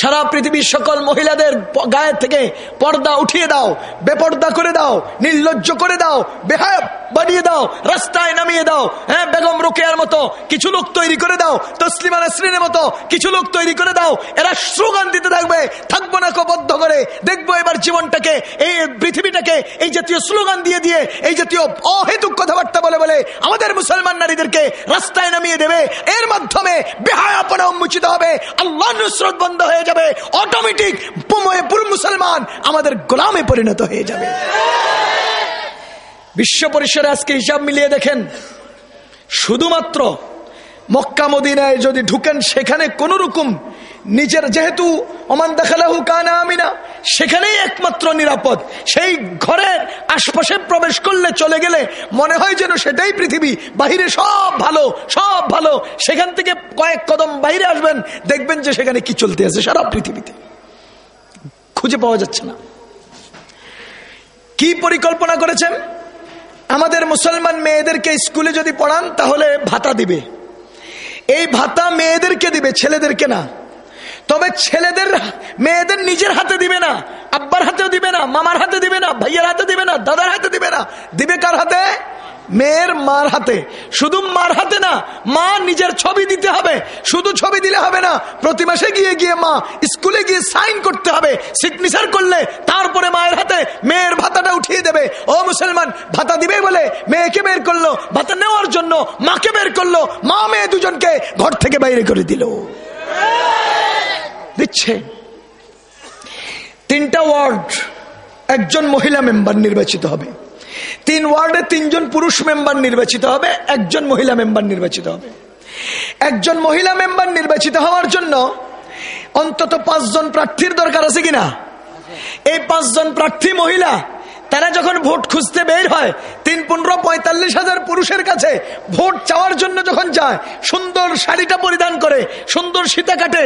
সারা পৃথিবীর সকল মহিলাদের গায়ের থেকে পর্দা উঠিয়ে দাও, বেপর্দা করে দাও, নির্লজ্জ করে দাও, বেহায় বাড়িয়ে দাও, রাস্তায় নামিয়ে দাও হ্যাঁ বেগম রোকেয়ার মতো কিছু লোক তৈরি করে দাও, তসলিমা নাসরিনের মতো কিছু লোক তৈরি করে দাও, এরা স্লোগান দিতে থাকবে, থাকব না বদ্ধ করে, দেখব এবার জীবনটাকে, এই পৃথিবীটাকে, এই জাতীয় স্লোগান দিয়ে দিয়ে, এই জাতীয় অহেতুক কথাবার্তা বলে বলে আমাদের মুসলমান নারীদেরকে রাস্তায় নামিয়ে দেবে, এর মাধ্যমে বেহায়াপনা উন্মোচিত হবে আল্লাহ নুসরত বন্ধ হয়ে যাবে অটোমেটিক মুসলমান আমাদের গোলামে পরিণত হয়ে যাবে। বিশ্ব পরিসরে আজকে হিসাব মিলিয়ে দেখেন, শুধুমাত্র মক্কা মদিনায় যদি ঢুকেন, সেখানে কোন রকম নিজের যেহেতু অমান দেখালাহু কানা আমিনা, সেখানেই একমাত্র নিরাপদ। সেই ঘরের আশপাশে প্রবেশ করলে চলে গেলে মনে হয় যেন সেটাই পৃথিবী। বাহিরে সব ভালো সব ভালো। সেখান থেকে কয়েক কদম বাইরে আসবেন, দেখবেন যে সেখানে কি চলতে আছে সারা পৃথিবীতে। খুঁজে পাওয়া যাচ্ছে না। কি পরিকল্পনা করেছেন? আমাদের মুসলমান মেয়েদেরকে স্কুলে যদি পড়ান, তাহলে ভাতা দিবে। এই ভাতা মেয়েদেরকে দিবে, ছেলেদেরকে না। তবে ছেলেদের, মেয়েদের নিজের হাতে দিবে না, আব্বার হাতেও দিবে না, মামার হাতে দিবে না, ভাইয়ের হাতে দিবে না, দাদার হাতে দিবে না। দিবে কার হাতে? মেয়ের মার হাতে। শুধু মার হাতে না, মা নিজের ছবি দিতে হবে। শুধু ছবি দিলে হবে না, প্রতি মাসে গিয়ে গিয়ে মা স্কুলে গিয়ে সাইন করতে হবে। সিগনেচার করলে তারপরে মায়ের হাতে মেয়ের ভাতাটা উঠিয়ে দেবে। ও মুসলমান, ভাতা দিবে বলে মেয়েকে বের করল, ভাতা নেওয়ার জন্য মাকে বের করল, মা মেয়ে দুজনকে ঘর থেকে বাইরে করে দিল। দিচ্ছে। তিনটা ওয়ার্ড একজন মহিলা মেম্বার নির্বাচিত হবে। তিন ওয়ার্ডে তিনজন পুরুষ মেম্বার নির্বাচিত হবে, একজন মহিলা মেম্বার নির্বাচিত হবে। একজন মহিলা মেম্বার নির্বাচিত হওয়ার জন্য অন্তত পাঁচজন প্রার্থীর দরকার আছে কিনা? এই পাঁচজন প্রার্থী মহিলা তারা যখন ভোট খুঁজতে বের হয়, তিন, পনেরো, পঁয়তাল্লিশ হাজার পুরুষের কাছে ভোট চাওয়ার জন্য যখন যায়, সুন্দর শাড়িটা পরিধান করে, সুন্দর সীতা কাটে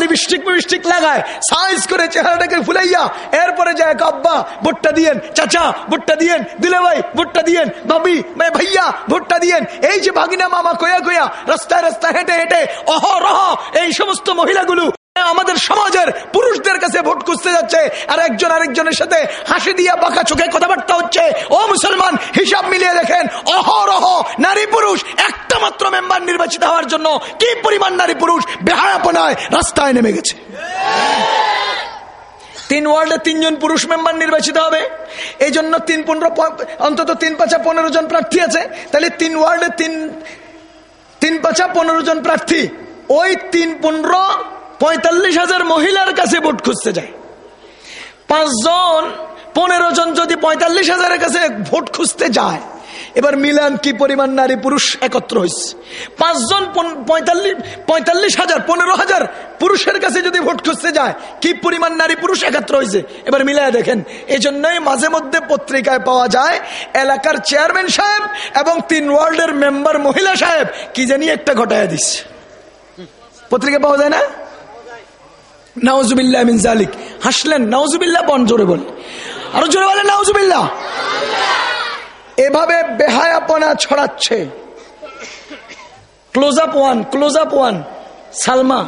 লিপস্টিক মিপস্টিক লাগায় সাইজ করে চেহারাটাকে ফুলাইয়া, এরপরে যায় আব্বা, ভোটটা দিয়েন, চাচা, ভোটটা দিয়েন, দিলে ভাই, ভোটটা দিয়েন, ভাবি ভাইয়া, ভোটটা দিয়েন। এই যে ভাগিনা মামা কয়া কয়া রাস্তায় রাস্তায় হেঁটে হেঁটে, অহরহ, এই সমস্ত মহিলাগুলো আমাদের সমাজের পুরুষদের কাছে ভোট খুঁজতে যাচ্ছে, আর একজন আরেকজনের সাথে হাসি দিয়া বাঁকা চোখে কথাবার্তা হচ্ছে। ও মুসলমান, হিসাব মিলিয়ে দেখেন, অহরহ নারী পুরুষ, একটা মাত্র মেম্বার নির্বাচিত হওয়ার জন্য কি পরিমাণ নারী পুরুষ বেহায়াপনায় রাস্তায় নেমে গেছে। তিন ওয়ার্ডে তিনজন পুরুষ মেম্বার নির্বাচিত হবে। এই জন্য তিন পনেরো অন্তত তিন পাঁচা পনেরো জন প্রার্থী আছে। তাহলে তিন ওয়ার্ডে তিন তিন পাঁচা পনেরো জন প্রার্থী। ওই তিন পনেরো পঁয়তাল্লিশ হাজার মহিলার কাছে ভোট খুঁজতে যায়। পাঁচজন পনেরো জন যদি পঁয়তাল্লিশ হাজারের কাছে ভোট খুঁজতে যায়, এবার মিলান কি পরিমাণ নারী পুরুষ একত্র হয়েছে পাঁচজন পঁয়তাল্লিশ পঁয়তাল্লিশ হাজার, পনেরো হাজার পুরুষের কাছে যদি ভোট খুঁজতে যায়, কি পরিমাণ নারী পুরুষ একত্র হয়েছে এবার মিলায় দেখেন এই জন্যই মাঝে মধ্যে পত্রিকায় পাওয়া যায়, এলাকার চেয়ারম্যান সাহেব এবং তিন ওয়ার্ল্ডের মেম্বার মহিলা সাহেব, কি জানি একটা ঘটায় দিচ্ছে পত্রিকা পাওয়া যায় না? নাওজুবিল্লাহ মিন জালিক হাসলেন নাওজুবিল্লাহ বন জোরে বলে। আরও জোরে বলে নাওজুবিল্লাহ এভাবে বেহায়াপনা ছড়াচ্ছে। Close up one close up one Salma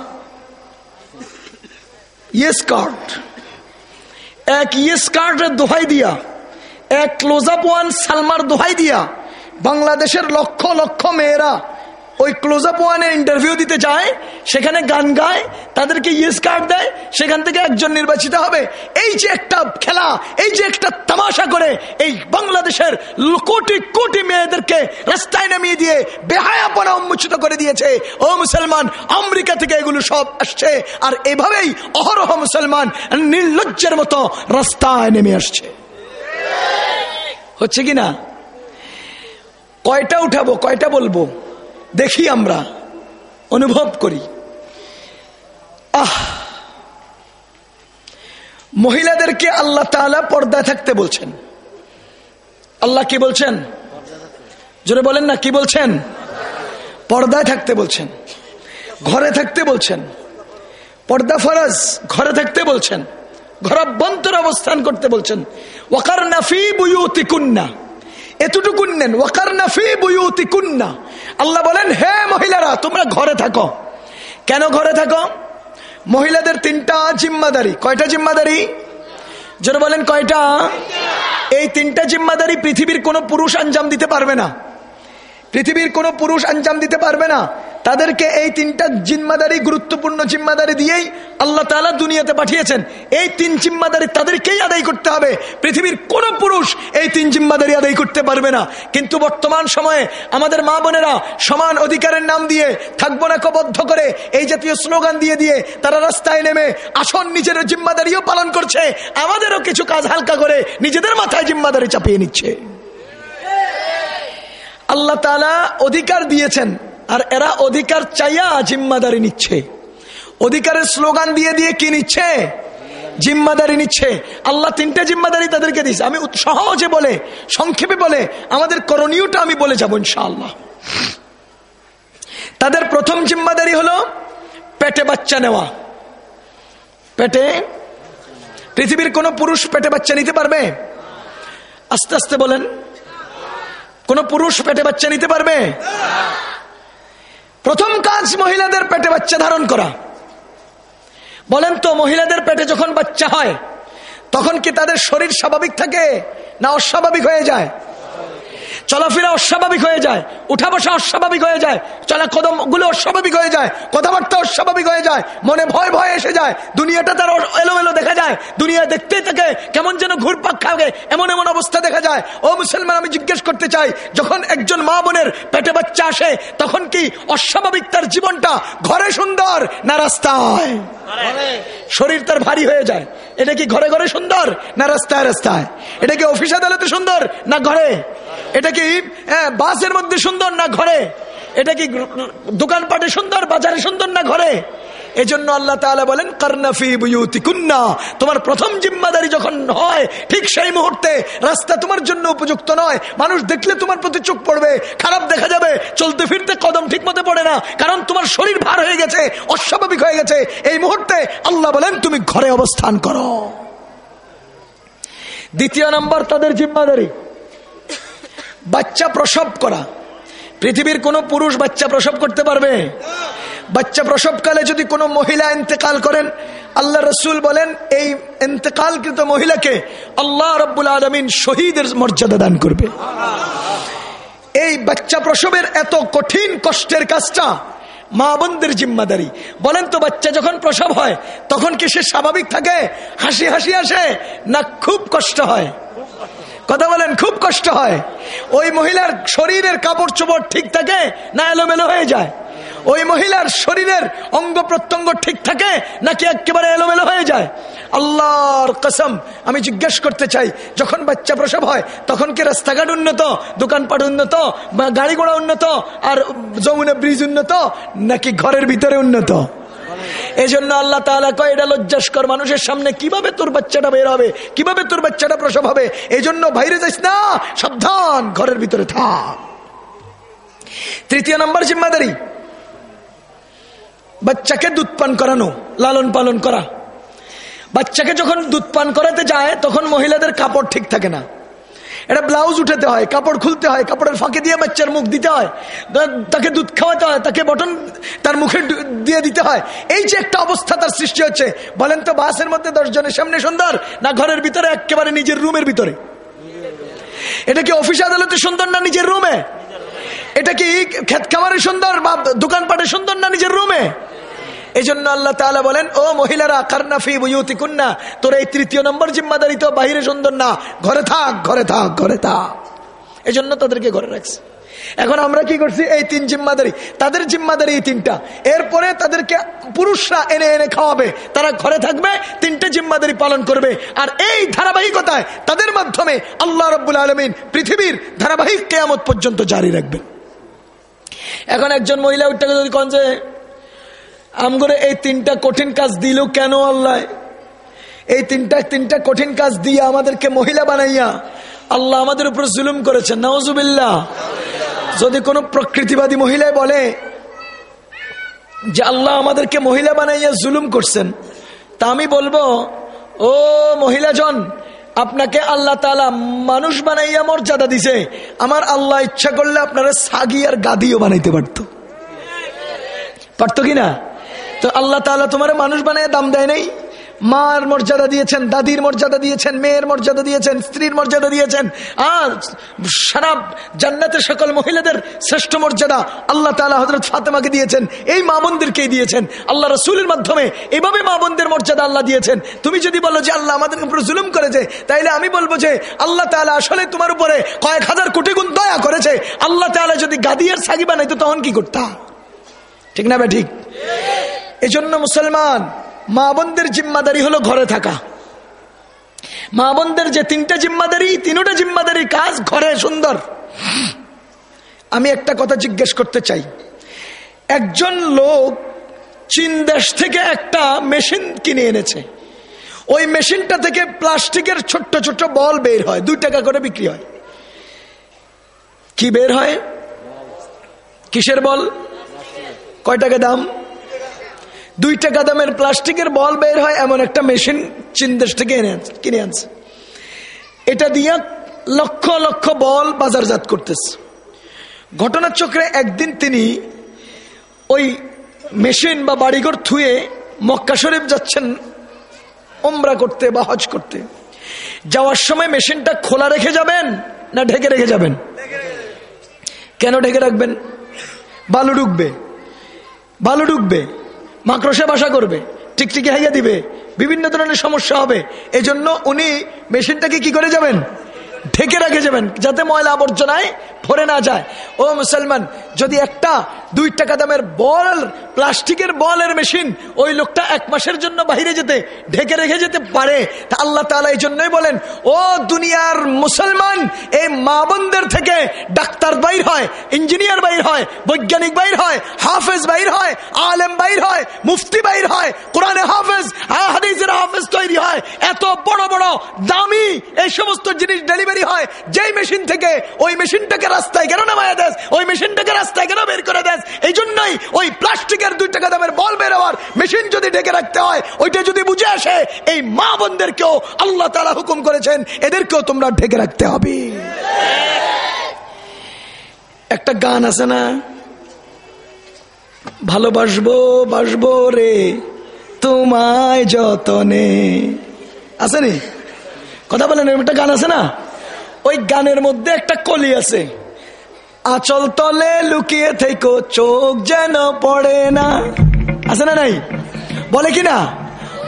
yes card এক ইয়েস কার্ডের দোহাই দিয়া। এক ক্লোজ আপ ওয়ান সালমার দোহাই দিয়া। বাংলাদেশের লক্ষ লক্ষ মেয়েরা ওই ক্লোজ আপ ওয়ানে ইন্টারভিউ দিতে যায়, সেখানে গান গায়, তাদেরকে ইয়েস কার্ড দেয়, সেখান থেকে একজন নির্বাচিত হবে। এই যে একটা খেলা, এই যে একটা তামাশা করে এই বাংলাদেশের কোটি কোটি মেয়েদেরকে রাস্তায় নামিয়ে দিয়ে বেহায়াপনা উন্মোচিত করে দিয়েছে। ও মুসলমান, আমেরিকা থেকে এগুলো সব আসছে আর এভাবেই অহরহ মুসলমান নির্লজ্জের মতো রাস্তায় নেমে আসছে। হচ্ছে কি না? কয়টা উঠাবো, কয়টা বলব? দেখি আমরা, অনুভব করি। আহ! মহিলাদেরকে আল্লাহ তালা পর্দায় থাকতে বলছেন। আল্লাহ কি বলছেন? জোরে বলেন না, কি বলছেন? পর্দায় থাকতে বলছেন। ঘরে থাকতে বলছেন। পর্দা ফরাজ, ঘরে থাকতে বলছেন। ঘর ঘরাভ্যন্তর অবস্থান করতে বলছেন। ওয়াকার নাফি বুয়ুতি এতটুকু নেন। ওয়াকার নাফি কুন্না আল্লাহ বলেন, হে মহিলারা, তোমরা ঘরে থাকো। কেন ঘরে থাকো? মহিলাদের তিনটা জিম্মাদারি। কয়টা জিম্মাদারি? যেন বলেন, কয়টা? এই তিনটা জিম্মাদারি পৃথিবীর কোনো পুরুষ আঞ্জাম দিতে পারবে না। পৃথিবীর কোনো পুরুষ আঞ্জাম দিতে পারবে না। তাদেরকে এই তিনটা জিম্মাদারি, গুরুত্বপূর্ণ জিম্মাদারি দিয়েই আল্লাহ তালা দুনিয়াতে পাঠিয়েছেন। এই তিন জিম্মাদারি তাদেরকেই আদায় করতে হবে। পৃথিবীর কোন পুরুষ এই তিন জিম্মাদারি আদায় করতে পারবে না। কিন্তু বর্তমান সময়ে আমাদের মা বোনেরা সমান অধিকারের নাম দিয়ে থাকব না কবদ্ধ করে এই জাতীয় স্লোগান দিয়ে দিয়ে তারা রাস্তায় নেমে আসন নিজের জিম্মাদারিও পালন করছে। আমাদেরও কিছু কাজ হালকা করে নিজেদের মাথায় জিম্মাদারি চাপিয়ে নিচ্ছে। আল্লাহ তালা অধিকার দিয়েছেন, আর এরা অধিকার চাইয়া জিম্মাদারি নিচ্ছে। অধিকারের স্লোগান দিয়ে দিয়ে কি নিচ্ছে? জিম্মাদারি নিচ্ছে। আল্লাহ তিনটে জিম্মাদারি তাদেরকে দিচ্ছে আমি সহজে বলে, সংক্ষেপে বলে, আমাদের করণীয়টা আমি বলে যাব ইনশাআল্লাহ। তাদের প্রথম জিম্মাদারি হলো পেটে বাচ্চা নেওয়া। পেটে, পৃথিবীর কোন পুরুষ পেটে বাচ্চা নিতে পারবে? আস্তে আস্তে বলেন। কোন পুরুষ পেটে বাচ্চা নিতে পারবে? প্রথম কাজ মহিলাদের পেটে বাচ্চা ধারণ করা। বলেন তো, মহিলাদের পেটে যখন বাচ্চা হয়, তখন কি তাদের শরীর স্বাভাবিক থাকে না অস্বাভাবিক হয়ে যায়? চলাফেরা অস্বাভাবিক হয়ে যায় উঠা বসা অস্বাভাবিক হয়ে যায়, চলা কদমগুলো অস্বাভাবিক হয়ে যায়, কথাবার্তা অস্বাভাবিক হয়ে যায়, মনে ভয় ভয় এসে যায়, দুনিয়াটা তার এলোমেলো দেখা যায় দুনিয়া দেখতে থাকে কেমন যেন ঘুরপাক খাবে এমন এমন অবস্থা দেখা যায়। ও মুসলমান, আমি জিজ্ঞেস করতে চাই, যখন একজন মা বোনের পেটে বাচ্চা আসে, তখন কি অস্বাভাবিক তার জীবনটা ঘরে সুন্দর না রাস্তায়? শরীর তার ভারী হয়ে যায়। এটা কি ঘরে ঘরে সুন্দর না রাস্তায় রাস্তায়? এটা কি অফিস আদালতে সুন্দর না ঘরে? এটা কি বাসের মধ্যে সুন্দর না ঘরে? এটা কি দোকানপাটে সুন্দর, বাজারে সুন্দর না ঘরে? এজন্য আল্লাহ তাআলা বলেন কারনাফি বুয়ুতিকুন্না। তোমার প্রথম জিম্মাদারি যখন হয়, ঠিক সেই মুহূর্তে রাস্তা তোমার জন্য উপযুক্ত নয়। মানুষ দেখলে তোমার প্রতি চোখ পড়বে, খারাপ দেখা যাবে, চলতে ফিরতে কদম ঠিক মতো পড়ে না, কারণ তোমার শরীর ভার হয়ে গেছে, অস্বাভাবিক হয়ে গেছে। এই মুহূর্তে আল্লাহ বলেন, তুমি ঘরে অবস্থান করো। দ্বিতীয় নম্বর, তাদের জিম্মাদারি। বাচ্চা প্রসব করা। পৃথিবীর কোন পুরুষ বাচ্চা প্রসব করতে পারবে? বাচ্চা প্রসবকালে যদি কোনো মহিলা ইন্তেকাল করেন, আল্লাহ রসুল বলেন, এই ইন্তেকালকৃত মহিলাকে আল্লাহ রব্বুল আলমিন শহীদের মর্যাদা দান করবে। এই বাচ্চা প্রসবের এত কঠিন কষ্টের কাজটা মা বোনদের জিম্মাদারি। বলেন তো, বাচ্চা যখন প্রসব হয়, তখন কি সে স্বাভাবিক থাকে? হাসি হাসি আসে না খুব কষ্ট হয়? কথা বলেন, খুব কষ্ট হয়। ওই মহিলার শরীরের কাপড় চোপড় ঠিক থাকে না এলোমেলো হয়ে যায়? ওই মহিলার শরীরের অঙ্গ প্রত্যঙ্গ ঠিক থাকে নাকি একেবারে এলোমেলো হয়ে যায়? আল্লাহর কসম, আমি জিজ্ঞেস করতে চাই, যখন বাচ্চা প্রসব হয়, তখন কি রাস্তাঘাট উন্নত, দোকানপাট উন্নত গাড়ি ঘোড়া উন্নত, আর যমুনা ব্রিজ উন্নত, নাকি ঘরের ভিতরে উন্নত? এই জন্য আল্লাহ তালা কয়, এটা লজ্জাস্কর মানুষের সামনে কীভাবে তোর বাচ্চাটা বের হবে? কীভাবে তোর বাচ্চাটা প্রসব হবে? এই জন্য বাইরে যাইস না, সাবধান, ঘরের ভিতরে থাক। তৃতীয় নম্বর জিম্মাদারি, বাচ্চাকে দুধ পান করানো, লালন পালন করা। বাচ্চাকে যখন দুধ পান করাতে যায়, তখন মহিলাদের কাপড় ঠিক থাকে না। এটা ব্লাউজ উঠাতে হয়, কাপড় খুলতে হয়, কাপড়ের ফাঁকে দিয়ে বাচ্চার মুখ দিতে হয় তাকে দুধ খাওয়াতে হয়, তাকে বটন তার মুখে দিয়ে দিতে হয়। এই যে একটা অবস্থা তার সৃষ্টি হচ্ছে। বলেন তো, বাসের মধ্যে দশজনের সামনে সুন্দর না ঘরের ভিতরে, একেবারে নিজের রুমের ভিতরে? এটা কি অফিস আদালতে সুন্দর না নিজের রুমে? এটা কি খেত খামারে সুন্দর বা দোকানপাটে সুন্দর না নিজের রুমে? এই জন্য আল্লাহ তালা বলেন, ও মহিলারা কারনাফি বুয়ুতি কুন্না তোর এই তৃতীয় নম্বর জিম্মাদারি তো বাহিরে সুন্দর না। ঘরে থাক ঘরে থাক ঘরে থাক। এই জন্য তাদেরকে ঘরে রাখছে। এখন আমরা কি করছি? এই তিন জিম্মাদারি তাদের জিম্মাদারি এই তিনটা। এরপরে তাদেরকে পুরুষরা এনে এনে খাওয়াবে। তারা ঘরে থাকবে, তিনটে জিম্মাদারি পালন করবে। আর এই ধারাবাহিকতায় তাদের মাধ্যমে আল্লাহ রব্বুল আলমিন পৃথিবীর ধারাবাহিক কেয়ামত পর্যন্ত জারি রাখবেন। এখন একজন মহিলা উঠতে যদি কন যে আমগরে এই তিনটা কঠিন কাজ দিল কেন আল্লাহ? এই তিনটা তিনটা কঠিন কাজ দিয়ে আমাদেরকে মহিলা বানাইয়া আল্লাহ আমাদের উপর জুলুম করেছেন। নওয়াজুবিল্লাহ যদি কোনো প্রকৃতিবাদী মহিলায় বলে যে আল্লাহ আমাদেরকে মহিলা বানাইয়া জুলুম করছেন, তা আমি বলব, ও মহিলাজন, আপনাকে আল্লাহ তালা মানুষ বানাইয়া মর্যাদা দিছে। আমার আল্লাহ ইচ্ছা করলে আপনারা সাগি আর গাদিও বানাইতে পারত। পারত কিনা তো আল্লাহ তালা তোমার মানুষ বানায় দাম দেয় নাই। মার মর্যাদা দিয়েছেন, দাদির মর্যাদা দিয়েছেন, মেয়ের মর্যাদা দিয়েছেন, স্ত্রীর মর্যাদা দিয়েছেন। আর সারা জান্নাতের সকল মহিলাদের শ্রেষ্ঠ মর্যাদা আল্লাহ তালা হজরত ফাতেমাকে দিয়েছেন। এই মা বোনদেরকেই দিয়েছেন। আল্লাহ রসুলের মাধ্যমে এভাবে মা বোনদের মর্যাদা আল্লাহ দিয়েছেন। তুমি যদি বলো যে আল্লাহ আমাদের উপরে জুলুম করেছে, তাইলে আমি বলব যে আল্লাহ তালা আসলে তোমার উপরে কয়েক হাজার কোটি গুণ দয়া করেছে। আল্লাহ তালা যদি গাদিয়ার সাগি বানাইতো তখন কি করতা? ঠিক না বে ঠিক? এই জন্য মুসলমান, মা বোনদের জিম্মাদারি হলো ঘরে থাকা। মা বোনদের যে তিনটা জিম্মাদারি তিনটা জিম্মাদারি কাজ ঘরে সুন্দর। আমি একটা কথা জিজ্ঞেস করতে চাই। একজন লোক চীন দেশ থেকে একটা মেশিন কিনে এনেছে। ওই মেশিনটা থেকে প্লাস্টিকের ছোট্ট ছোট্ট বল বের হয়, দুই টাকা করে বিক্রি হয়। কি বের হয়? কিসের বল? কয় টাকা দাম? দুই টাকা দামের প্লাস্টিকের বল বের হয়, এমন একটা মেশিন চীন দেশ থেকে কিনে আনছে। এটা দিয়ে লক্ষ লক্ষ বল বাজারজাত করতেছে। ঘটনার চক্রে একদিন তিনি ওই মেশিন বা বাড়িঘর থুয়ে মক্কা শরীফ যাচ্ছেন ওমরা করতে বা হজ করতে। যাওয়ার সময় মেশিনটা খোলা রেখে যাবেন না ঢেকে রেখে যাবেন? কেন ঢেকে রাখবেন? বালু ঢুকবে। বালু ঢুকবে। মাকড়সা বাসা করবে, টিকটিকি হাইয়া দিবে, বিভিন্ন ধরনের সমস্যা হবে। এজন্য উনি মেশিনটাকে কি করে যাবেন? ঢেকে রেখে যাবেন, যাতে ময়লা আবর্জনায় ভরে না যায়। ও মুসলমান, যদি একটা, দুই টাকা দামের বল, প্লাস্টিকের বলের মেশিন ওই লোকটা এক মাসের জন্য বাহিরে যেতে, ঢেকে রেখে যেতে পারে, তা আল্লাহ তালা এই জন্যই বলেন, ও দুনিয়ার মুসলমান, এই মা বোনদের থেকে ডাক্তার বাইর হয়, ইঞ্জিনিয়ার বাইর হয়, বৈজ্ঞানিক বাইর হয়, হাফেজ বাইর হয়, আলেম বাইর হয়, মুফতি বাইর হয়, কোরআনে হাফেজ হাদিসের হাফেজ তৈরি হয়, এত বড় বড় দামি এই সমস্ত জিনিস ডেলিভারি হয়, যেই মেশিন থেকে, ওই মেশিনটাকে রাস্তায় কেন নামায় দেস? ওই মেশিনটাকে রাস্তায় কেন বের করে দেস? এই জন্যই ওই প্লাস্টিকের দুই টাকা দামের বল বের হওয়ার মেশিন যদি ঢেকে রাখতে হয়, ওইটা যদি বুঝে আসে, এই মা বোনদেরকেও আল্লাহ তালা হুকুম করেছেন, এদেরকেও তোমরা ঢেকে রাখতে হবে। একটা গান আছে না? ভালোবাসবো বাসবো রে, তোমায় যতনে। আছে নি? কথা বলেন একটা গান আছে না? ওই গানের মধ্যে একটা কলি আছে। আচল তলে লুকিয়ে থেকো, চোখ যেন পড়ে না। আছে না নাই? বলে কি না?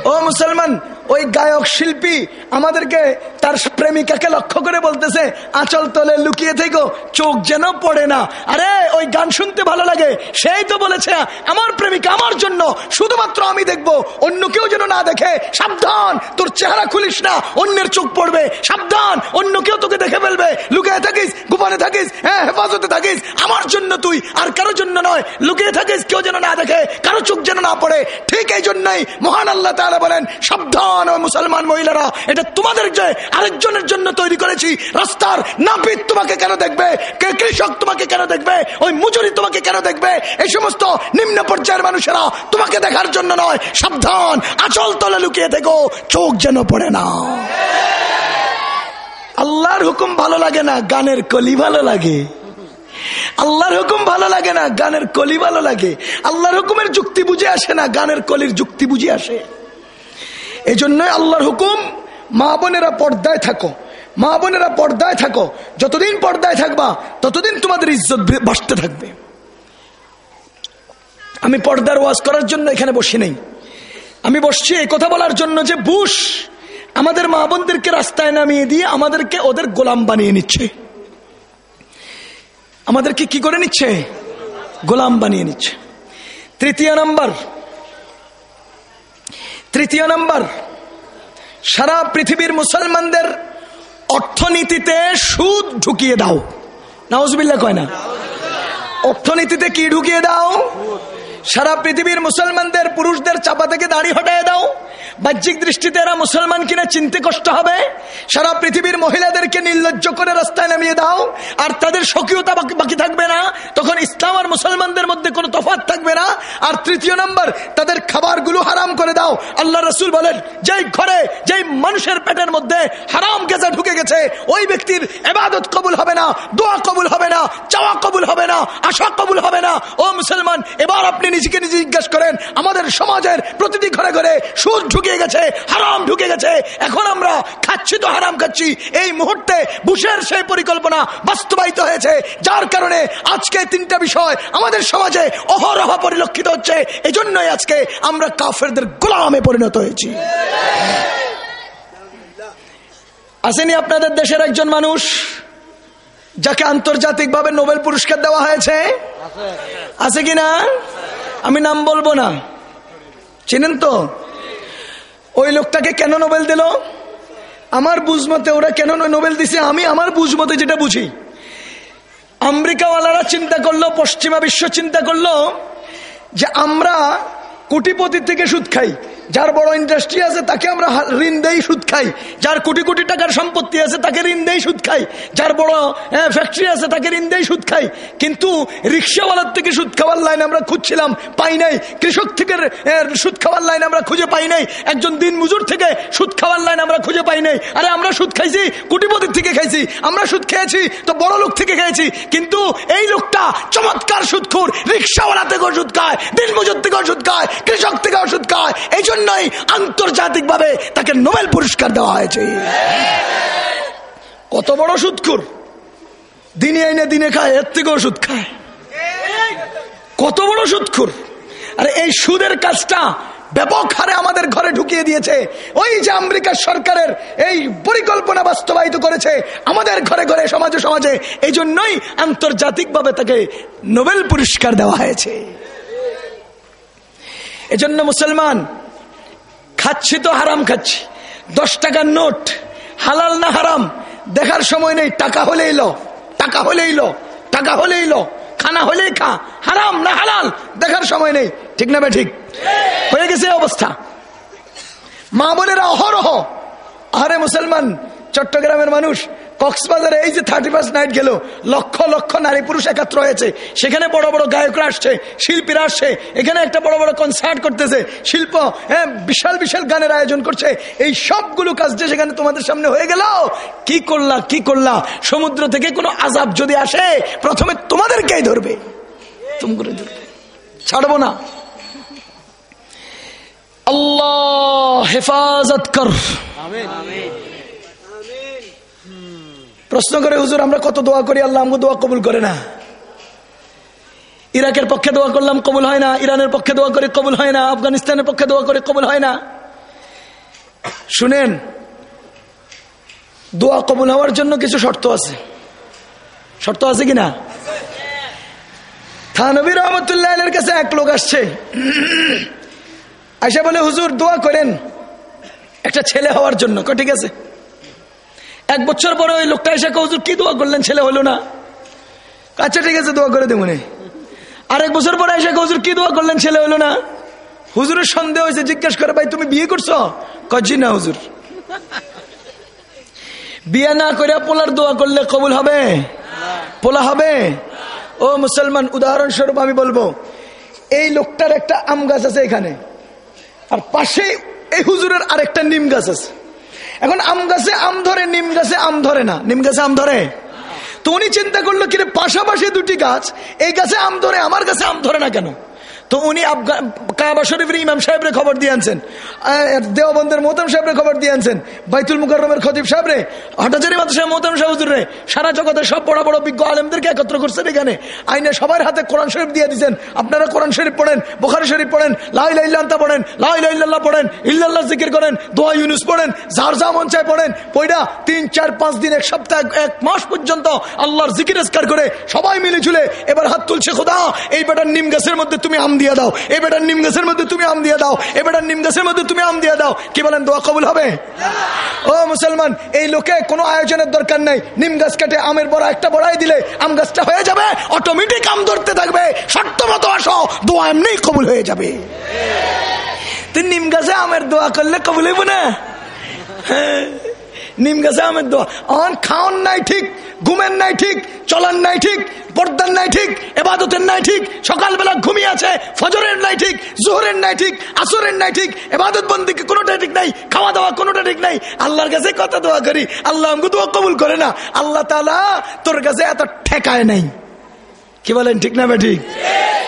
ও মুসলমান ওই গায়ক শিল্পী আমাদেরকে তার প্রেমিকাকে লক্ষ্য করে বলতেছে, আচল তলে লুকিয়ে থেকো, চোখ যেন পড়ে না। আরে, ওই গান শুনতে ভালো লাগে। সেই তো বলেছে, আমার প্রেমিকা আমার জন্য, শুধুমাত্র আমি দেখব। অন্য কেউ যেন না দেখে, সাবধান, তোর চেহারা খুলিস না, অন্যের চোখ পড়বে, সাবধান, অন্য কেউ তোকে দেখে ফেলবে। লুকিয়ে থাকিস, গোপনে থাকিস হ্যাঁ হেফাজতে থাকিস। আমার জন্য তুই, আর কারোর জন্য নয়। লুকিয়ে থাকিস, কেউ যেন না দেখে, কারও চোখ যেন না পড়ে। ঠিক এই জন্যই মহান আল্লাহ তাহলে বলেন, সাবধান মুসলমান ও মুসলমান মহিলারা, এটা তোমাদের যে আরেকজনের জন্য তৈরি করেছি, রাস্তার নাপিত তোমাকে কেন দেখবে? কে কৃষক তোমাকে কেন দেখবে? ওই মুজুরি তোমাকে কেন দেখবে? এই সমস্ত নিম্ন পর্যায়ের মানুষেরা তোমাকে দেখার জন্য নয়, সাবধান, আচল তলে লুকিয়ে দেখো চোখ যেন পড়ে না। আল্লাহর হুকুম ভালো লাগে না, গানের কলি ভালো লাগে। আল্লাহর হুকুম ভালো লাগে না, গানের কলি ভালো লাগে। আল্লাহর হুকুমের যুক্তি বুঝে আসে না, গানের কলির যুক্তি বুঝে আসে। এই জন্যই আল্লাহর হুকুম, মা বোনেরা পর্দায় থাকো। মা বোনেরা পর্দায় থাকো। যতদিন পর্দায় থাকবা, ততদিন তোমাদের ইজ্জত বাসতে থাকবে। আমি পর্দার ওয়াজ করার জন্য এখানে বসি নেই। আমি বসছি এই কথা বলার জন্য যে বুশ আমাদের মা বোনদেরকে রাস্তায় নামিয়ে দিয়ে আমাদেরকে ওদের গোলাম বানিয়ে নিচ্ছে। আমাদেরকে কি করে নিচ্ছে? গোলাম বানিয়ে নিচ্ছে। তৃতীয় নাম্বার তৃতীয় নম্বর, সারা পৃথিবীর মুসলমানদের অর্থনীতিতে সুদ ঢুকিয়ে দাও। নাউজবিল্লা কয় না? অর্থনীতিতে কি ঢুকিয়ে দাও? সারা পৃথিবীর মুসলমানদের, পুরুষদের চাপা থেকে দাড়ি হটায় দাও। বাহ্যিক দৃষ্টিতে এরা মুসলমান কিনা চিনতে কষ্ট হবে। সারা পৃথিবীর মহিলাদেরকে নির্লজ্জ করে রাস্তায় নামিয়ে দাও। আর তাদের স্বকীয়তা বাকি থাকবে না। তখন ইসলাম আর মুসলমানদের মধ্যে কোনো তফাত থাকবে না। আর তৃতীয় নম্বর, তাদের খাবারগুলো হারাম করে দাও। আল্লাহ রসুল বলেন, যেই ঘরে, যেই মানুষের পেটের মধ্যে হারাম গেজা ঢুকে গেছে, ওই ব্যক্তির এবাদত কবুল হবে না, দোয়া কবুল হবে না, চাওয়া কবুল হবে না, আশা কবুল হবে না। ও মুসলমান, এবার আপনি নিজেকে নিজে জিজ্ঞাসা করেন, আমাদের সমাজের প্রতিটি ঘরে ঘরে সুদ ঢুকে গেছে, হারাম ঢুকে গেছে, এখন আমরা খাচ্ছি তো হারাম খাচ্ছি। এই মুহূর্তে বুশের সেই পরিকল্পনা বাস্তবায়িত হয়েছে, যার কারণে আজকে তিনটা বিষয় আমাদের সমাজে অহরহ পরিলক্ষিত হচ্ছে। এই জন্যই আজকে আমরা কাফেরদের গোলামে পরিণত হয়েছি। আসেনি আপনাদের দেশের একজন মানুষ, যাকে আন্তর্জাতিকভাবে নোবেল পুরস্কার দেওয়া হয়েছে? আছে কিনা? আমি নাম বলব না। চিনেন তো? ওই লোকটাকে কেন নোবেল দিল? আমার বুঝমতে ওরা কেন নোবেল দিছে? আমি আমার বুঝমতে যেটা বুঝি। আমেরিকাওয়ালারা চিন্তা করল, পশ্চিমা বিশ্ব চিন্তা করল যে আমরা কোটিপতি থেকে সুদ খাই। যার বড় ইন্ডাস্ট্রি আছে, তাকে আমরা ঋণ দেই, সুদ খাই। যার কোটি কোটি টাকার সম্পত্তি আছে, তাকে ঋণ দেই, সুদ খাই। যার বড় ফ্যাক্টরি আছে, তাকে ঋণ দেই, সুদ খাই। কিন্তু রিক্সাওয়ালার থেকে সুদ খাওয়ার লাইন আমরা খুঁজছিলাম, পাই নাই। কৃষক থেকে সুদ খাওয়ার লাইন আমরা খুঁজে পাই নাই। একজন দিন মজুর থেকে সুদ খাওয়ার লাইন আমরা খুঁজে পাই নাই। আরে, আমরা সুদ খাইছি কোটিপতির থেকে খাইছি, আমরা সুদ খেয়েছি, তো বড় লোক থেকে খেয়েছি। কিন্তু এই লোকটা চমৎকার সুদখোর, রিক্সাওয়ালা থেকে ওষুধ খায় দিন মজুর থেকেও সুদ খায়, কৃষক থেকে ওষুধ খায়। এই জন্য জন্যই আন্তর্জাতিকভাবে তাকে নোবেল পুরস্কার দেওয়া হয়েছে। কত বড় সুদখুর দিনে এনে দিনে খায়, এর থেকেও সুদ খায়। কত বড় সুদখুর আর এই সুদের কাজটা ব্যাপক হারে আমাদের ঘরে ঢুকিয়ে দিয়েছে। ওই যে আমেরিকার সরকারের এই পরিকল্পনা বাস্তবায়িত করেছে আমাদের ঘরে ঘরে, সমাজে সমাজে এই জন্যই আন্তর্জাতিকভাবে তাকে নোবেল পুরস্কার দেওয়া হয়েছে। এজন্য মুসলমান খাচ্ছি তো হারাম খাচ্ছি। দশ টাকার নোট, হালাল না হারাম, দেখার সময় নেই, টাকা হলেই লো, টাকা হলেই লো, টাকা হলেই লো, খানা হলেই খা, হারাম না হালাল, দেখার সময় নেই, ঠিক না ঠিক? হয়ে গেছে অবস্থা। মা বোনেরা অহরহ আরে মুসলমান, চট্টগ্রামের মানুষ কক্সবাজারে এই যে থার্টি ফার্স্ট নাইট গেল, লক্ষ লক্ষ নারী পুরুষ একাত্র হয়েছে। সেখানে বড় বড় গায়করা আসছে, শিল্পীরা আসছে, এখানে একটা বড় বড় কনসার্ট করতেছে। শিল্প হ্যাঁ বিশাল বিশাল গানের আয়োজন করছে। এই সবগুলো কাজ যে সেখানে তোমাদের সামনে হয়ে গেল, কি করলা কি করলা? সমুদ্র থেকে কোনো আজাব যদি আসে, প্রথমে তোমাদেরকেই ধরবে। তুমি করে ধরবে। ছাড়বো না। আল্লাহ হেফাজত কর। প্রশ্ন করে, হুজুর, আমরা কত দোয়া করি? আল্লাহ আমাকে দোয়া কবুল করে না। ইরাকের পক্ষে দোয়া করলাম, কবুল হয় না। ইরানের পক্ষে দোয়া করে, কবুল হয় না। আফগানিস্তানের পক্ষে দোয়া করে, কবুল হয় না। শুনেন, দোয়া কবুল হওয়ার জন্য কিছু শর্ত আছে। শর্ত আছে কিনা থানবী রহমতুল্লাহ কাছে এক লোক আসছে। আইসা বলে, হুজুর, দোয়া করেন। একটা ছেলে হওয়ার জন্য। ঠিক আছে। এক বছর পরে ওই লোকটা এসে হুজুর, কি দোয়া করলেন? ছেলে হলো না। আচ্ছা ঠিক আছে, দোয়া করে দেবো আরেক বছর পরে এসে হুজুর, কি দোয়া করলেন? ছেলে হলো না। হুজুরের সন্দেহ হয়েছে, জিজ্ঞেস করে, ভাই, তুমি বিয়ে করছ? কজি না, হুজুর। বিয়ে না করে পোলার দোয়া করলে কবুল হবে? পোলা হবে? ও মুসলমান, উদাহরণস্বরূপ আমি বলব, এই লোকটার একটা আম গাছ আছে এখানে। আর পাশে এই হুজুরের আরেকটা নিম গাছ আছে। এখন আম গাছে আম ধরে, নিম গাছে আম ধরে না। নিম গাছে আম ধরে? তো উনি চিন্তা করল, কিরে, পাশাপাশি দুটি গাছ, এই গাছে আম ধরে, আমার গাছে আম ধরে না কেন? তো উনি কাবা শরীফের ইমাম সাহেবরে খবর দিয়ে আনছেন। দেওবন্দের মোহতাম সাহেবরে খবর দিয়ে আনছেন। বাইতুল মুকরমের খতিব সাহেবরে হঠাচারি মাদ্রাসা মোহতাম সাহুজুরে সারা জগতের সব বড় বড় বিজ্ঞ আলমদেরকে একত্র করছেন এখানে। আইনে সবার হাতে কোরআন শরীফ দিয়ে দিচ্ছেন আপনারা কোরআন শরীফ পড়েন, বোখারি শরীফ পড়েন লাই লাইল্লান্তা পড়েন লাই লাইল্লাহ পড়েন, ইল্লাল্লাহ জিকির করেন, দোয়া ইউনুস পড়েন, যার যা মন চায় পড়েন পয়ডা তিন, চার, পাঁচ দিন, এক সপ্তাহ, এক মাস পর্যন্ত আল্লাহর জিকির করে সবাই মিলে ঝুলে এবার হাত তুলছে খোদা, এই বেটার নিম গাছের মধ্যে তুমি আম দিয়ে দাও। এ বেটার নিম গাছের মধ্যে তুমি আম দিয়ে দাও। এ বেটার নিম গাছের মধ্যে তুমি আম দিয়ে দাও। কি বলেন, দোয়া কবুল হবে? ও মুসলমান, এই লোকে কোনো আয়োজনের দরকার নাই। নিম গাছ কেটে আমের বড়া একটা বড়াই দিলে আম গাছটা হয়ে যাবে অটোমেটিক আম ধরতে থাকবে। শর্ত মতো আসো, দোয়া এমনি কবুল হয়ে যাবে। তুই নিম গাছে আমের দোয়া করলে কবুল হইব না? হ্যাঁ। নিম গাছে আমের দোয়া। অন খাওয়ান নাই ঠিক, ঘুমের নাই ঠিক, চলার নাই ঠিক, পর্দার নাই ঠিক, এবাদতের নাই ঠিক, সকালবেলা ঘুমিয়ে আছে, ফজরের নাই ঠিক, জোহরের নাই ঠিক, আসরের নাই ঠিক, এবাদত বন্দি কোনোটা ঠিক নাই খাওয়া দাওয়া কোনোটা ঠিক নাই। আল্লাহর কাছে কথা দোয়া করি, আল্লাহ আমাকে দোয়া কবুল করে না। আল্লাহ তালা তোর কাছে এত ঠেকায় নাই। কি বলেন, ঠিক না ঠিক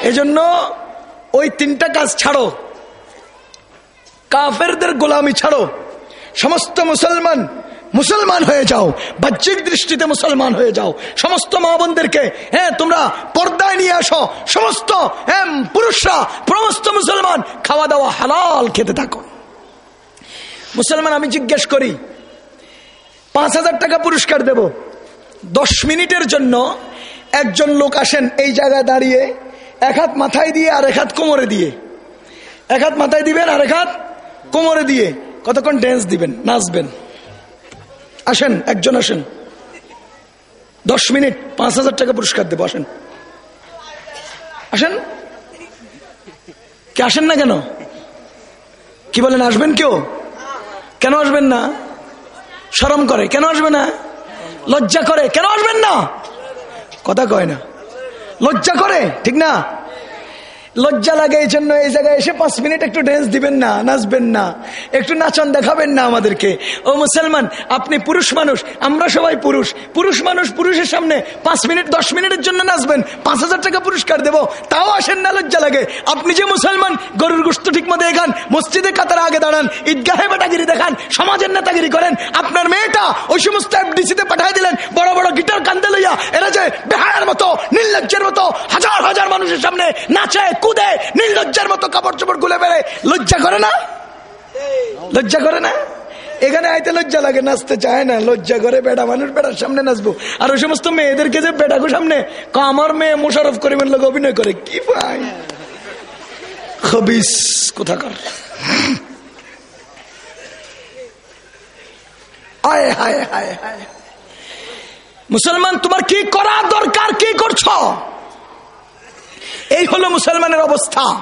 এজন্য ওই তিনটা কাজ ছাড়ো। কাফেরদের গোলামি ছাড়ো। সমস্ত মুসলমান মুসলমান হয়ে যাও, বাহ্যিক দৃষ্টিতে মুসলমান হয়ে যাও। সমস্ত মা বোনদেরকে হ্যাঁ তোমরা পর্দায় নিয়ে আসো। সমস্ত হ্যাঁ পুরুষরা, সমস্ত মুসলমান খাওয়া দাওয়া হালাল খেতে থাকো। মুসলমান, আমি জিজ্ঞেস করি, পাঁচ হাজার টাকা পুরস্কার দেব। দশ মিনিটের জন্য একজন লোক আসেন এই জায়গায় দাঁড়িয়ে, এক হাত মাথায় দিয়ে আর এক হাত কোমরে দিয়ে। এক হাত মাথায় দিবেন আর এক হাত কোমরে দিয়ে। কতক্ষণ ড্যান্স দিবেন, নাচবেন? আসেন, একজন আসেন। দশ মিনিট, পাঁচ হাজার টাকা পুরস্কার দেবো, আসেন। আসেন? কে আসেন না কেন? কি বলেন, আসবেন কেউ? কেন আসবেন না? সরম করে, কেন আসবে না? লজ্জা করে, কেন আসবেন না? কথা কয় না। লজ্জা করে, ঠিক না? লজ্জা লাগে এই জন্য এই জায়গায় এসে পাঁচ মিনিট একটু ড্যান্স দিবেন না, নাচবেন না, একটু নাচন দেখাবেন না আমাদেরকে। ও মুসলমান, আপনি পুরুষ মানুষ, আমরা সবাই পুরুষ। পুরুষ মানুষ পুরুষের সামনে পাঁচ মিনিট, দশ মিনিটের জন্য নাচবেন। পাঁচ হাজার টাকা পুরস্কার দেবো। তাও আসেন না, লজ্জা লাগে। আপনি যে মুসলমান, গরুর গোস্ত ঠিক মতো এখান মসজিদে কাতার আগে দাঁড়ান, ঈদগাহে বেটাগিরি দেখান, সমাজের নেতাগিরি করেন। আপনার মেয়েটা ওই সমস্ত এফডিসিতে পাঠাই দিলেন, বড় বড় গিটার কান্দে লইয়া, এরা যে বেহায়ার মতো, নির্লজ্জের মতো, হাজার হাজার মানুষের সামনে নাচে কুদে, নির্লজ্জার মতো কাপড় চোপড় গুলে বেড়ে লজ্জা করে না? লজ্জা করে না? এখানে আইতে লজ্জা লাগে, নাচতে চায় না। লজ্জা করে বেড়া, মানুষ বেড়ার সামনে নাচবো। আর ওই সমস্ত মেয়েদেরকে যে বেড়াকো সামনে আমার মেয়ে মোশারফ করিমের লোক অভিনয় করে, কি পাই খবিস কোথাকার? হায় হায় হায় হায়। মুসলমান, তোমার কি করা দরকার, কি করছ? এই হলো মুসলমানের অবস্থা।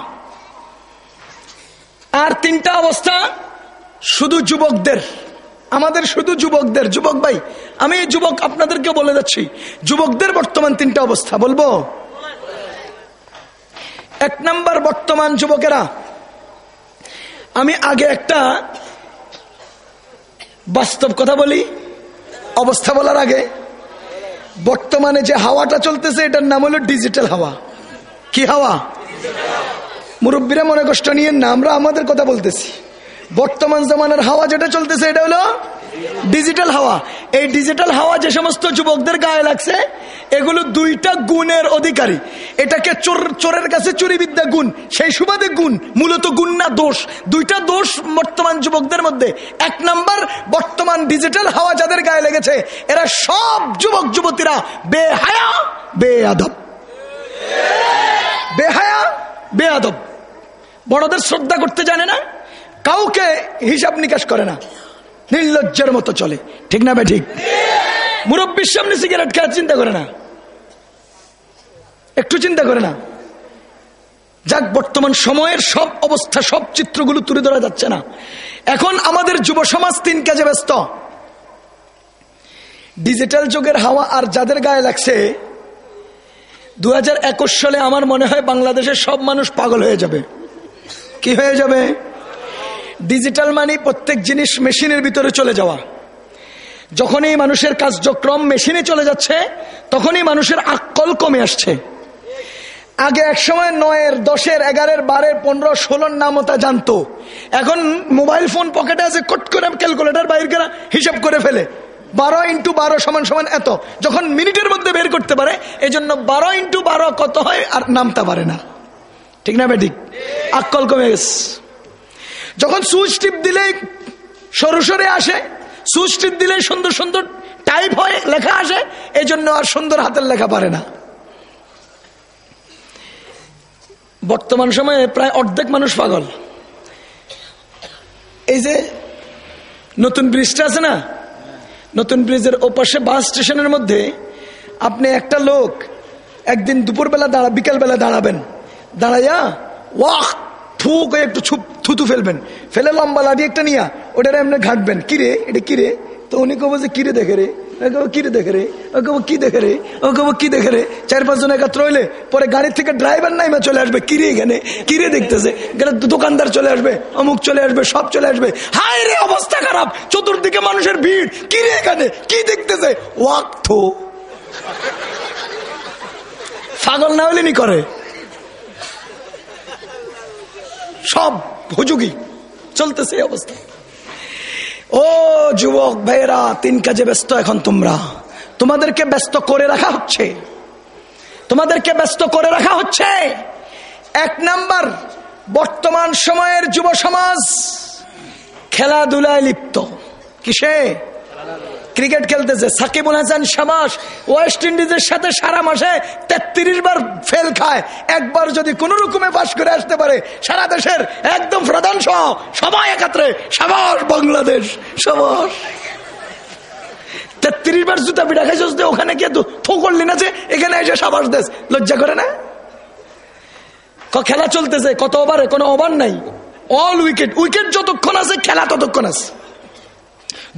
আর তিনটা অবস্থা শুধু যুবকদের। আমাদের শুধু যুবকদের। যুবক ভাই, আমি যুবক আপনাদেরকে বলে যাচ্ছি, যুবকদের বর্তমান তিনটা অবস্থা বলব। এক নাম্বার বর্তমান যুবকেরা, আমি আগে একটা বাস্তব কথা বলি, অবস্থা বলার আগে। বর্তমানে যে হাওয়াটা চলতেছে, এটার নাম হলো ডিজিটাল হাওয়া। কি হাওয়া? মুরব্বীরা মনে কষ্ট নিয়ে না, আমরা আমাদের কথা বলতেছি। বর্তমান জামানের হাওয়া যেটা চলতেছে, এটা হলো ডিজিটাল হাওয়া। এই ডিজিটাল হাওয়া যে সমস্ত যুবকদের গায়ে লাগছে, এগুলো দুইটা গুণের অধিকারী। এটাকে চোর, চোরের কাছে চুরিবিদ্যা গুণ, সেই সুবাদে গুণ, মূলত গুণ না দোষ। দুইটা দোষ বর্তমান যুবকদের মধ্যে। এক নাম্বার, বর্তমান ডিজিটাল হাওয়া যাদের গায়ে লেগেছে, এরা সব যুবক যুবতীরা বেহায়া বেআব বেহায়া বেআব বড়দের শ্রদ্ধা করতে জানে না, কাউকে হিসাব নিকাশ করে না। নির্লজ্জের মতো চলে। ঠিক না বে ঠিক? মুরব্বীর সামনে সিগারেট খাওয়ার চিন্তা করে না। একটু চিন্তা করে না। যাক, বর্তমান সময়ের সব অবস্থা, সব চিত্রগুলো তুলে ধরা যাচ্ছে না। এখন আমাদের যুব সমাজ তিন কাজে ব্যস্ত। ডিজিটাল যুগের হাওয়া আর যাদের গায়ে লাগছে দু হাজার একুশ সালে আমার মনে হয় বাংলাদেশের সব মানুষ পাগল হয়ে যাবে। কি হয়ে যাবে? ডিজিটাল মানি প্রত্যেক জিনিস মেশিনের ভিতরে চলে যাওয়া। যখনই মানুষের কার্যক্রম মেশিনে চলে যাচ্ছে, তখনই মানুষের আকল কমে আসছে। আগে এক সময় নয়ের, দশের, এগারের, বারের, পনেরো, ষোলোর নামতা জানতো। এখন মোবাইল ফোন পকেটে আছে, কট করে ক্যালকুলেটার বাইর হিসাব করে ফেলে। বারো ইন্টু বারো সমান সমান এত। যখন মিনিটের মধ্যে বের করতে পারে এই জন্য বারো ইন্টু বারো কত হয় আর নামতে পারে না। ঠিক না বেঠিক? আকল কমে গেছে। যখন সুইচ টিপ দিলেই সরু সরে আসে, সুইচ টিপ দিলেই সুন্দর সুন্দর টাইপ হয়, লেখা আসে এই জন্য আর সুন্দর হাতের লেখা পারে না। বর্তমান সময়ে প্রায় অর্ধেক মানুষ পাগল। এই যে নতুন ব্রিজটা আছে না নতুন ব্রিজের ওপাশে বাস স্টেশনের মধ্যে আপনি একটা লোক একদিন দুপুরবেলা দাঁড়া, বিকালবেলা দাঁড়াবেন। দাঁড়াইয়া ওয়াহ থুক একটু ছুপ থুতু ফেলবেন। ফেলে লম্বা লাঠি একটা নিয়া, ওটার এমনি ঘাঁটবেন। কিরে? এটা কিরে? তো উনি কব যে, কিরে দেখে রে? কিরে দেখে রে? কি দেখে রে? কি দেখে রে? চার একাত্র পরে গাড়ির থেকে ড্রাইভার চলে আসবে। কিরে এখানে? দেখতেছে? দোকানদার চলে আসবে, অমুক চলে আসবে, সব চলে আসবে। হায় রে, অবস্থা খারাপ। চতুর্দিকে মানুষের ভিড়। কিরে এখানে? কি দেখতেছে? ওয়াক থো পাগল না হলে নি করে? সব হুজুগি। চলতেছে অবস্থা। ও যুবক ভাইয়েরা, তিন কাজে ব্যস্ত এখন তোমরা। তোমাদেরকে ব্যস্ত করে রাখা হচ্ছে। তোমাদেরকে ব্যস্ত করে রাখা হচ্ছে। এক নাম্বার, বর্তমান সময়ের যুব সমাজ খেলাধুলায় লিপ্ত। কিসে? ক্রিকেট খেলতেছে। সাকিবুল হাসান শাবাস ওয়েস্ট ইন্ডিজের সাথে সারা মাসে তেত্রিশ বার ফেল খায়। একবার যদি কোন রকমে পাশ করে আসতে পারে, সারা দেশের একদম প্রধান সহ সবাই একাত্রে, সাবাস, বাংলাদেশ, সাবাস। তেত্রিশ বার জুতা পিঠা খাইছিস ওখানে গিয়ে থো করলি না যে, এখানে এসে সাবাস দেশ লজ্জা করে না? খেলা চলতেছে কত ওভারে কোনো ওভার নাই। অল উইকেট উইকেট যতক্ষণ আছে, খেলা ততক্ষণ আছে।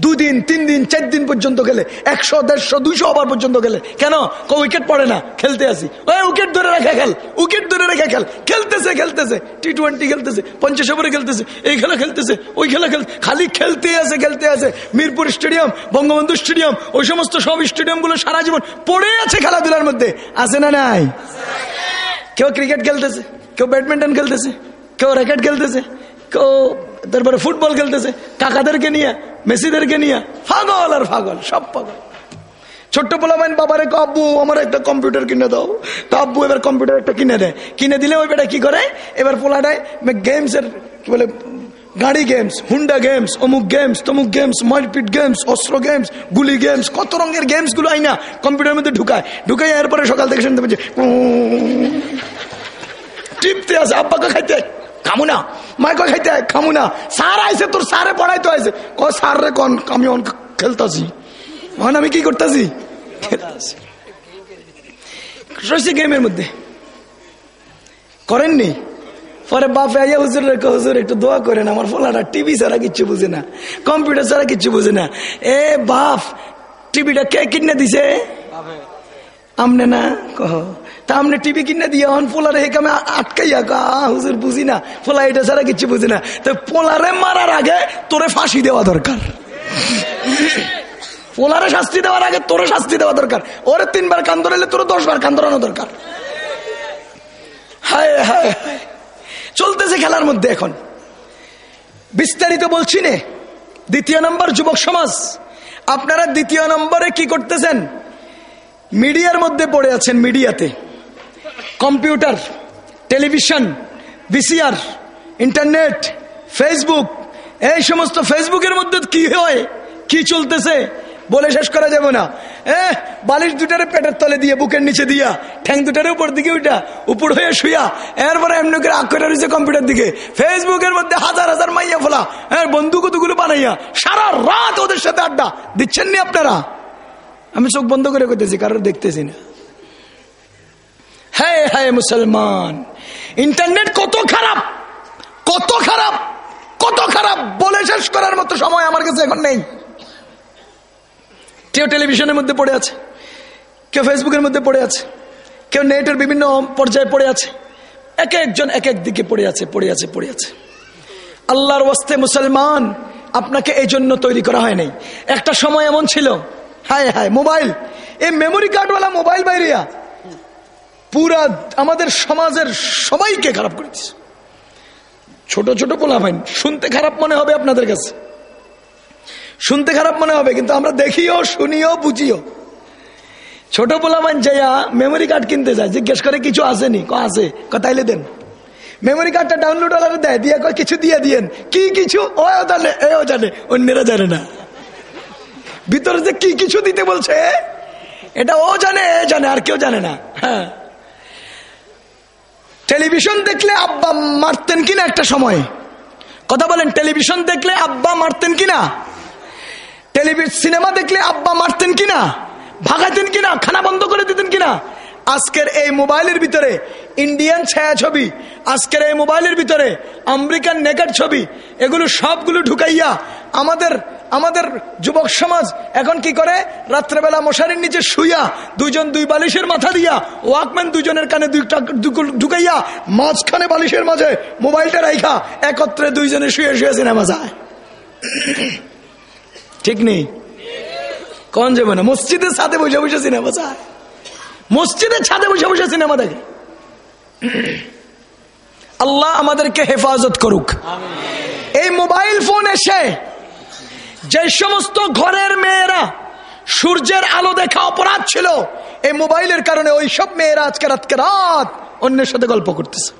দুদিন তিন দিন চার দিন পর্যন্ত গেলে, একশো, দেড়শো, দুইশো ওভার পর্যন্ত গেলে, কেন? কো উইকেট পড়ে না, খেলতে আসি। ওই উইকেট ধরে রেখে খেল উইকেট ধরে রেখে খেল। খেলতেছে খেলতেছে টি টোয়েন্টি খেলতেছে, পঞ্চাশ ওভারে খেলতেছে, এই খেলা খেলতেছে, ওই খেলা খেল, খালি খেলতে আছে খেলতে আছে মিরপুর স্টেডিয়াম, বঙ্গবন্ধু স্টেডিয়াম, ওই সমস্ত সব স্টেডিয়ামগুলো সারা জীবন পড়ে আছে খেলাধুলার মধ্যে। আছে না নাই? কেউ ক্রিকেট খেলতেছে, কেউ ব্যাডমিন্টন খেলতেছে, কেউ র্যাকেট খেলতেছে, কেউ তারপরে ফুটবল খেলতেছে। কাকাদেরকে নিয়ে মেসিদেরকে নিয়ে ফাগল আর ফাগল, সব পাগল। ছোট্ট পোলাবাইন বাবারে আব্বু, আমার একটা কম্পিউটার কিনে দাও। তো আব্বু, এবার কম্পিউটার একটা কিনে দেয় কিনে দিলে ওই বেটা কি করে? এবার পোলাটায় গেমসের কি বলে, গাড়ি গেমস হুন্ডা গেমস অমুক গেমস তমুক গেমস মারপিট গেমস অস্ত্র গেমস গুলি গেমস কত রঙের গেমসগুলো আইনা কম্পিউটারের মধ্যে ঢুকায়। ঢুকাই এরপরে সকাল থেকে শুনতে পাচ্ছে টিপতে আছে আব্বাকে খাইতে খামু না কয় খাইতে খামু না সার আইসে তোর সারে পড়াইতে আইসে ক সার রে কন আমি অন খেলতাছি। অন আমি কি করতেছি? রয়েছে গেমের মধ্যে। করেননি? পরে বাপ আইয়া হুজুর রেখে হুজুর একটু দোয়া করেন আমার ফলাটা টিভি ছাড়া কিচ্ছু বুঝে না কম্পিউটার ছাড়া কিচ্ছু বুঝে না। এ বাপ টিভিটা কে কিনে দিছে? আমনে না? কহ। তা আমনে টিভি কিনে দিয়ে হন পোলারে হেকামে আটকাইয়া হুজুর বুঝি না, পোলা এটা ছাড়া কিচ্ছু বুঝি না। তো পোলারে মারার আগে তোরে ফাঁসি দেওয়া দরকার। পোলারে শাস্তি দেওয়ার আগে তোরে শাস্তি দেওয়া দরকার। ওরে তিনবার কান ধরাইলে তোর দশবার কান ধরানো দরকার। হায় হায়। চলতেছে খেলার মধ্যে এখন। বিস্তারিত বলছি নে। দ্বিতীয় নম্বর যুবক সমাজ। আপনারা দ্বিতীয় নম্বরে কি করতেছেন? মিডিয়ার মধ্যে পড়ে আছেন মিডিয়াতে। Computer, television, VCR, internet, Facebook, এই সমস্ত ফেসবুকের মধ্যে কি হয়, কি চলতেছে, বলে শেষ করা যাবে না। এ, বালিশ দুটারে পেটের তলে দিয়ে, বুকের নিচে দিয়া, ঠ্যাং দুটারে উপর দিকে উঠা উপর হয়ে শুয়া, এরপরে এমনি করে আক্ষরে রয়েছে কম্পিউটার দিকে। ফেসবুকের মধ্যে হাজার হাজার মাইয়া ফোলা হ্যাঁ বন্ধু কতগুলো বানাইয়া, সারা রাত ওদের সাথে আড্ডা, দিচ্ছেন নি আপনারা? আমি চোখ বন্ধ করে করতেছি কারোর দেখতেছি না। হ্যাঁ হ্যাঁ মুসলমান। ইন্টারনেট কত খারাপ কত খারাপ কত খারাপ বলে শেষ করার মতো সময় আমার কাছে এখন নেই। কেউ টেলিভিশনের মধ্যে পড়ে আছে, কেউ ফেসবুকের মধ্যে পড়ে আছে, কেউ নেটের বিভিন্ন পর্যায়ে পড়ে আছে, এক একজন এক এক দিকে পড়ে আছে পড়ে আছে পড়ে আছে। আল্লাহর ওয়াস্তে মুসলমান, আপনাকে এই জন্য তৈরি করা হয় নাই। একটা সময় এমন ছিল, হায় হায়, মোবাইল, এই মেমোরি কার্ডওয়ালা মোবাইল বাইরিয়া পুরা আমাদের সমাজের সবাইকে খারাপ করে দিচ্ছে ছোট ছোট পোলাফাইন শুনতে খারাপ মনে হবে আপনাদের কাছে। শুনতে খারাপ মনে হবে, কিন্তু আমরা দেখিও, শুনিও, বুঝিও। ছোট পোলামান যাইয়া মেমোরি কার্ড কিনতে যায়, জিজ্ঞেস করে, কিছু আসেনি ক, আছে। তাইলে দেন। মেমোরি কার্ডটা ডাউনলোড আলাদা দেয়, দিয়ে কয়, কিছু দিয়ে দিয়েন। কি কিছু? ও জানে এও জানে। অন্যেরা জানে না। ভিতরে যে কি কিছু দিতে বলছে, এটা ও জানে, এ জানে, আর কেউ জানে না। হ্যাঁ। টেলিভিশন দেখলে আব্বা মারতেন কিনা একটা সময়? কথা বলেন, টেলিভিশন দেখলে আব্বা মারতেন কিনা? টেলিভিশন সিনেমা দেখলে আব্বা মারতেন কিনা? ভাগাতেন কিনা? খানা বন্ধ করে দিতেন কিনা? আজকের এই মোবাইলের ভিতরে ইন্ডিয়ান ছায়া ছবি আজকের এই মোবাইলের ভিতরে আমেরিকান নেকেট ছবি, এগুলো সবগুলো ঢুকাইয়া আমাদের আমাদের যুবক সমাজ এখন কি করে? রাত্রেবেলা মশারির নিচে শুইয়া দুজন দুই বালিশের মাথা দিয়া ওয়াকম্যান দুজনের কানে দুইটা ঢুকাইয়া মাঝখানে বালিশের মাঝে মোবাইলটা রাইখা, একত্রে দুইজনে শুয়ে শুয়ে সিনেমা যায়। ঠিক নেই? কন যাবে না মসজিদের সাথে বসে বসে সিনেমা চায় মসজিদের ছাদে বসে বসে সিনেমা দেখে। আল্লাহ আমাদেরকে হেফাজত করুক। এই মোবাইল ফোন এসে যে সমস্ত ঘরের মেয়েরা সূর্যের আলো দেখা অপরাধ ছিল, এই মোবাইলের কারণে ওই সব মেয়েরা আজকে রাতকে রাত অন্যের সাথে গল্প করতেছে।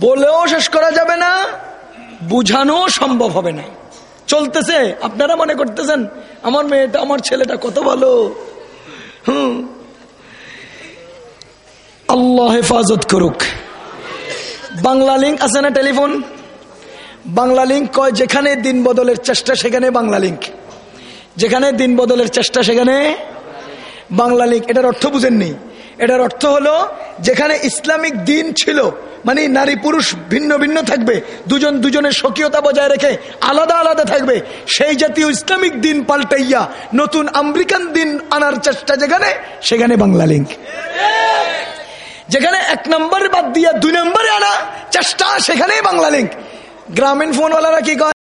বলেও শেষ করা যাবে না বুঝানো সম্ভব হবে না। চলতেছে। আপনারা মনে করতেছেন, আমার মেয়েটা, আমার ছেলেটা কত ভালো? হুম। আল্লাহ হেফাজত করুক। বাংলা লিঙ্ক আছে না টেলিফোন? বাংলা লিঙ্ক কয়, যেখানে দিন বদলের চেষ্টা, সেখানে বাংলা লিঙ্ক যেখানে দিন বদলের চেষ্টা, সেখানে বাংলা লিঙ্ক এটার অর্থ বুঝেননি। এটার অর্থ হলো, যেখানে ইসলামিক দিন ছিল মানে নারী পুরুষ ভিন্ন ভিন্ন থাকবে, দুজন দুজনের স্বকীয়তা বজায় রেখে আলাদা আলাদা থাকবে, সেই জাতীয় ইসলামিক দিন পাল্টাইয়া নতুন আমেরিকান দিন আনার চেষ্টা যেখানে, সেখানে বাংলা লিঙ্ক যেখানে এক নম্বর বাদ দিয়ে দুই নম্বরে আনা, চেষ্টা সেখানেই বাংলা লিঙ্ক গ্রামীণ ফোনওয়ালারা কি কয়?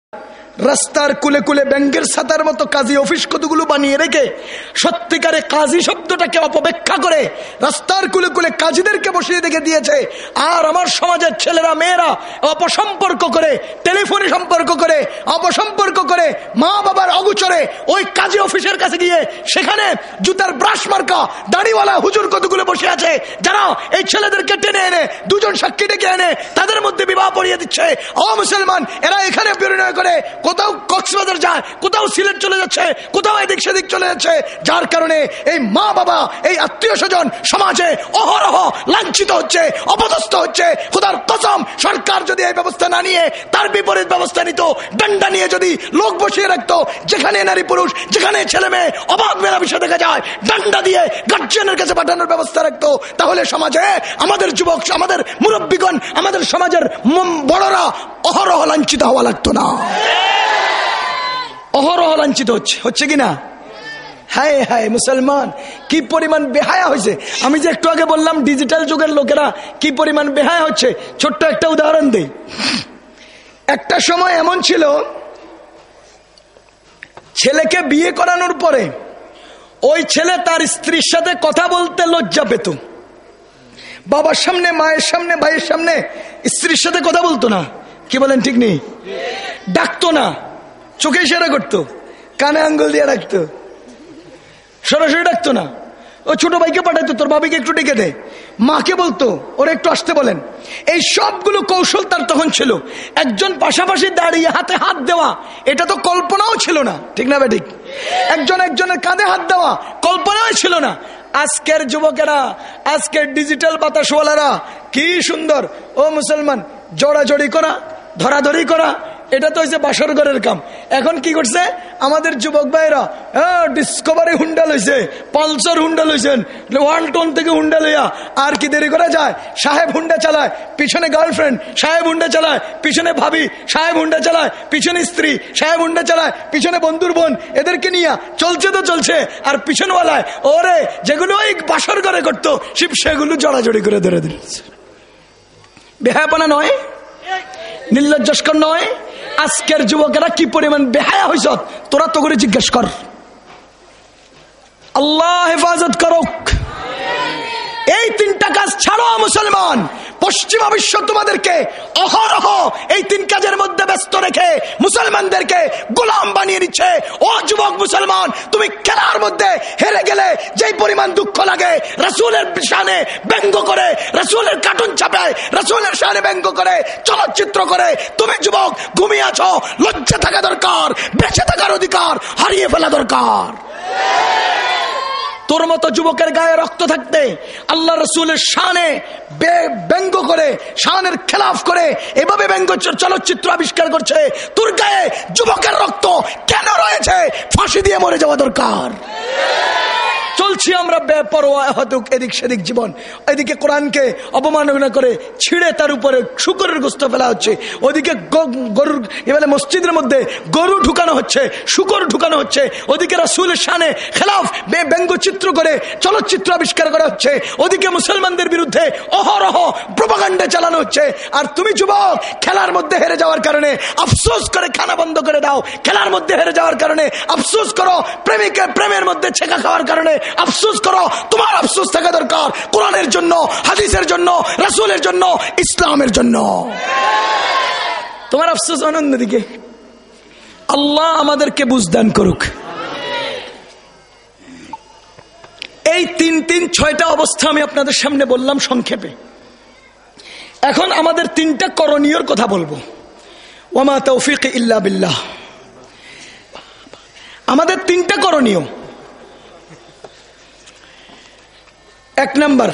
রাস্তার কুলে কুলে ব্যাংকের সাতার মতো কাজী অফিস কতগুলো বানিয়ে রেখে সত্যিকারে কাজী শব্দটাকে অপব্যাখ্যা করে রাস্তার কুলে কুলে কাজীদেরকে বসিয়ে দেখে দিয়েছে। আর আমার সমাজের ছেলেরা, মেয়েরা অপসম্পর্ক করে, টেলিফোনে সম্পর্ক করে, অপসম্পর্ক করে মা বাবার অগুচরে ওই কাজী অফিসের কাছে গিয়ে সেখানে জুতার ব্রাশ মার্কা, দাড়িওয়ালা হুজুর কতগুলো বসে আছে, যারা এই ছেলেদেরকে টেনে এনে, দুজন সাক্ষী ডেকে এনে তাদের মধ্যে বিবাহ পড়িয়ে দিচ্ছে। অ মুসলমান, এরা এখানে বিনিময় করে কোথাও কক্সবাজার যায়, কোথাও সিলেট চলে যাচ্ছে, কোথাও এদিক সেদিক চলে যাচ্ছে, যার কারণে এই মা বাবা, এই আত্মীয় স্বজন সমাজে অহরহ লাঞ্ছিত হচ্ছে, অপদস্থ হচ্ছে। খোদার কসম, সরকার যদি এই ব্যবস্থা না নিয়ে, তার বিপরীত ব্যবস্থা নিত, ডান্ডা নিয়ে যদি লোক বসিয়ে রাখতো, যেখানে নারী পুরুষ, যেখানে ছেলে মেয়ে অবাধ বিষয় দেখা যায়, ডান্ডা দিয়ে গার্জিয়ানের কাছে পাঠানোর ব্যবস্থা রাখতো, তাহলে সমাজে আমাদের যুবক, আমাদের মুরব্বীগণ, আমাদের সমাজের বড়রা অহরহ লাঞ্ছিত হওয়া লাগতো না। অহরহ লাঞ্ছিত হচ্ছে। হচ্ছে কিনা হায় হায়, মুসলমান, কি পরিমাণ বেহায়া হয়েছে। আমি যে একটু আগে বললাম ডিজিটাল যুগের লোকেরা কি পরিমাণ বেহায়া হচ্ছে, ছোট্ট একটা উদাহরণ দেই। একটা সময় এমন ছিল, ছেলেকে বিয়ে করানোর পরে ওই ছেলে তার স্ত্রীর সাথে কথা বলতে লজ্জা পেত। বাবার সামনে, মায়ের সামনে, ভাইয়ের সামনে স্ত্রীর সাথে কথা বলতো না। কি বলেন ঠিক নেই? ডাকতো না। চোখে ইশারা করতো। কানে আঙ্গুল দিয়ে রাখতো। সরাসরি ডাকতো না। ও ছোট ভাইকে পাঠাইতো তোর বাবিকে একটু ডেকে দে। মাকে বলতো, ওরা একটু আসতে বলেন। এই সবগুলো কৌশল তার তখন ছিল। একজন পাশাপাশি দাঁড়িয়ে হাতে হাত দেওয়া, এটা তো কল্পনাও ছিল না। ঠিক না ঠিক? একজন একজনের কাঁধে হাত দেওয়া, কল্পনাও ছিল না। আজকের যুবকেরা, আজকের ডিজিটাল বাতাসওয়ালারা, কি সুন্দর। ও মুসলমান, জড়াজড়ি করা। ধরাধরি করা, এটা তো হয়েছে বাসর ঘরের কাম। এখন কি করছে? আমাদের যুবক ভাইরা হ্যাঁ ডিসকভারি হুন্ডা লইছে, পালসার হুন্ডা লইছেন ওয়ান টন থেকে হুন্ডা লইয়া, আর কি দেরি করা যায়? সাহেব হুন্ডা চালায়, পিছনে গার্লফ্রেন্ড সাহেব হুন্ডা চালায়, পিছনে ভাবি, সাহেব হুন্ডা চালায়, পিছনে স্ত্রী, সাহেব হুন্ডা চালায়, পিছনে বন্ধুর বোন, এদেরকে নিয়ে চলছে তো চলছে, আর পিছনওয়ালায়, ওরে, যেগুলো ওই বাসর ঘরে করতো, শিব সেগুলো জড়াজড়ি করে ধরে দিচ্ছে বেহায়াপনা নয়? নির্লজ্জস্কর নয়। আজকের যুবকেরা কি পরিমাণ বেহায়া হয়েছ তোরা তো করে জিজ্ঞেস কর। আল্লাহ হেফাজত করুক। এই তিনটা কাজ ছাড়ো মুসলমান পশ্চিমা বিশ্ব তোমাদেরকে অহরহ এই তিন কাজের মধ্যে ব্যস্ত রেখে মুসলমানদেরকে গোলাম বানিয়ে দিচ্ছে। ও যুবক মুসলমান, তুমি খেলার মধ্যে হেরে গেলে যেই পরিমাণ দুঃখ লাগে, রাসুলের শানে ব্যঙ্গ করে, রাসুলের কার্টুন চাপায়, রাসুলের শানে ব্যঙ্গ করে, চলচ্চিত্র করে, তুমি যুবক ঘুমিয়ে আছো, লজ্জা থাকা দরকার, বেঁচে থাকার অধিকার হারিয়ে ফেলা দরকার। তোর মতো যুবকের গায়ে রক্ত থাকতে আল্লাহ রসুলের শানে ব্যঙ্গ করে, শানের খেলাফ করে, এভাবে ব্যঙ্গ চলচ্চিত্র আবিষ্কার করছে। তোর গায়ে যুবকের রক্ত কেন রয়েছে? ফাঁসি দিয়ে মরে যাওয়া দরকার। চলছি আমরা বেপরোয়া হতুক এদিক সেদিক জীবন। এদিকে কোরআনকে অবমাননা করে ছিঁড়ে তার উপরে শুকরের গোস্ত ফেলা হচ্ছে। ওদিকে গরুর এবারে মসজিদের মধ্যে গরু ঢুকানো হচ্ছে, শুকর ঢুকানো হচ্ছে। ওদিকে রাসুলের শানে খেলাফ ব্যঙ্গচিত্র করে চলচ্চিত্র আবিষ্কার করা হচ্ছে। ওদিকে মুসলমানদের বিরুদ্ধে অহরহ প্রপাগান্ডা চালানো হচ্ছে। আর তুমি যুবক, খেলার মধ্যে হেরে যাওয়ার কারণে আফসোস করে খানা বন্ধ করে দাও। খেলার মধ্যে হেরে যাওয়ার কারণে আফসোস করো। প্রেমিকের প্রেমের মধ্যে ছেঁকা খাওয়ার কারণে আফসোস করো, তোমার আফসোস থাকা দরকার। কোরআনের জন্য, হাদিসের জন্য, রাসুলের জন্য, ইসলামের জন্য। তোমার আফসোস অনন্য দিকে। আল্লাহ আমাদেরকে বুঝদান করুক। এই তিন তিন ছয়টা অবস্থা আমি আপনাদের সামনে বললাম সংক্ষেপে। এখন আমাদের তিনটা করণীয়র কথা বলব। ওমা তৌফিক ইল্লা বিল্লাহ। আমাদের তিনটা করণীয়। এক নাম্বার।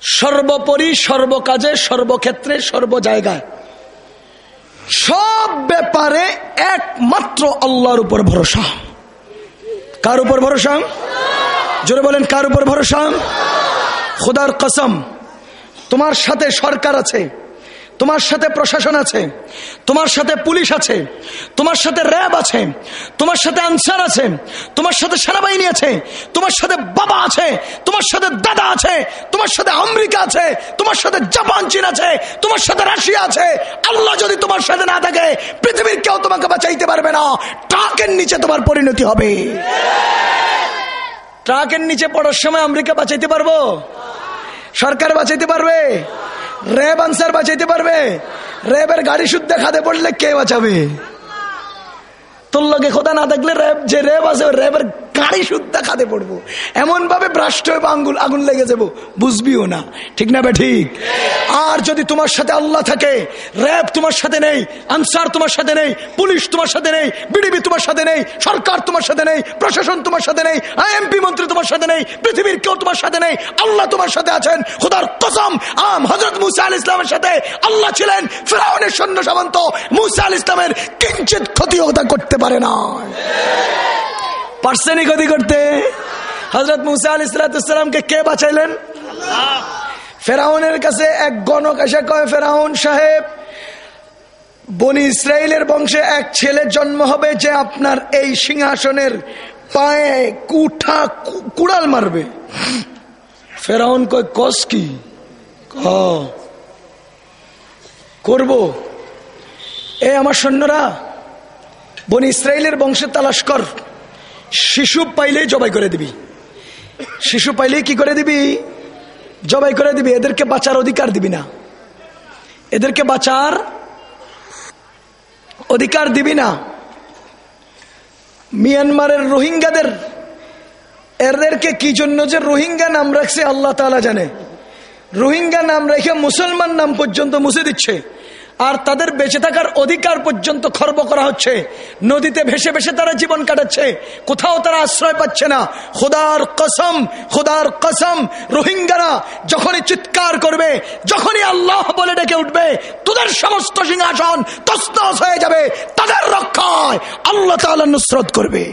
সর্বোপরি সর্বকাজে সর্বক্ষেত্রে সর্ব জায়গায় সব ব্যাপারে একমাত্র আল্লাহর উপর ভরসা। কার উপর ভরসা? জোরে বলেন, কার উপর ভরসা? খুদার কসম। তোমার সাথে সরকার আছে। তোমার সাথে প্রশাসন আছে তোমার সাথে পুলিশ আছে তোমার সাথে র্যাব আছে তোমার সাথে আনসার আছে তোমার সাথে সেনাবাহিনী আছে তোমার সাথে বাবা আছে তোমার সাথে দাদা আছে তোমার সাথে আমেরিকা আছে তোমার সাথে জাপান চীন আছে তোমার সাথে রাশিয়া আছে আল্লাহ যদি তোমার সাথে না থাকে পৃথিবীর কেউ তোমাকে বাঁচাইতে পারবে না ট্রাকের নিচে তোমার পরিণতি হবে ট্রাকের নিচে পড়ার সময় আমেরিকা বাঁচাইতে পারব সরকার বাঁচাইতে পারবে র্যাব আনসার বাঁচাইতে পারবে। র্যাবের গাড়ি শুদ্ধ খাদে পড়লে কে বাঁচাবে? তোর লোকে খোদা না থাকলে র্যাব যে র্যাব আছে র্যাবের গাড়ি শুদ্ধা খাতে পড়ব এমন ভাবে ব্রাষ্ট হয়ে আঙ্গুল আগুন লেগে যাব বুঝবিও না ঠিক না বে ঠিক আর যদি তোমার সাথে আল্লাহ থাকে র্যাব তোমার সাথে নেই আনসার তোমার সাথে নেই পুলিশ তোমার সাথে নেই বিডিবি তোমার সাথে নেই সরকার তোমার সাথে নেই প্রশাসন তোমার সাথে নেই এমপি মন্ত্রী তোমার সাথে নেই পৃথিবীর কেউ তোমার সাথে নেই আল্লাহ তোমার সাথে আছেন খুদার কসম আম হজরত মুসা আল ইসলামের সাথে আল্লাহ ছিলেন ফেরাউনের সৈন্য সামন্ত মুসা আল ইসলামের কিঞ্চিত ক্ষতিও করতে পারে না পারছেনি ক্ষতি করতে। হজরত মুসা আল ইসলাতামকে কে বাঁচাইলেন? ফেরাউনের কাছে এক গণক এসে কয়, ফেরাউন সাহেব, বনি ইসরায়েলের বংশে এক ছেলের জন্ম হবে যে আপনার এই সিংহাসনের পায়ে কুঠা কুড়াল মারবে। ফেরাউন কয়, কস কি? করব। এ আমার সৈন্যরা, বনি ইসরায়েলের বংশে তালাশ কর। শিশু পাইলেই জবাই করে দিবি। শিশু পাইলেই কি করে দিবি? জবাই করে দিবি। এদেরকে বাঁচার অধিকার দিবি না। এদেরকে বাঁচার অধিকার দিবি না। মিয়ানমারের রোহিঙ্গাদের, এদেরকে কি জন্য যে রোহিঙ্গা নাম রাখছে, আল্লাহ তালা জানে। রোহিঙ্গা নাম রেখে মুসলমান নাম পর্যন্ত মুছে দিচ্ছে। আর তাদের বেঁচে থাকার অধিকার পর্যন্ত খর্ব করা হচ্ছে। নদীতে ভেসে ভেসে তারা জীবন কাটাচ্ছে। কোথাও তারা আশ্রয় পাচ্ছে না। খোদার কসম খোদার কসম, রোহিঙ্গারা যখনই চিৎকার করবে, যখনই আল্লাহ বলে ডেকে উঠবে, তোদের সমস্ত সিংহাসন তস্তস হয়ে যাবে। তাদের রক্ষায় আল্লাহ তাআলা নুসরত করবে।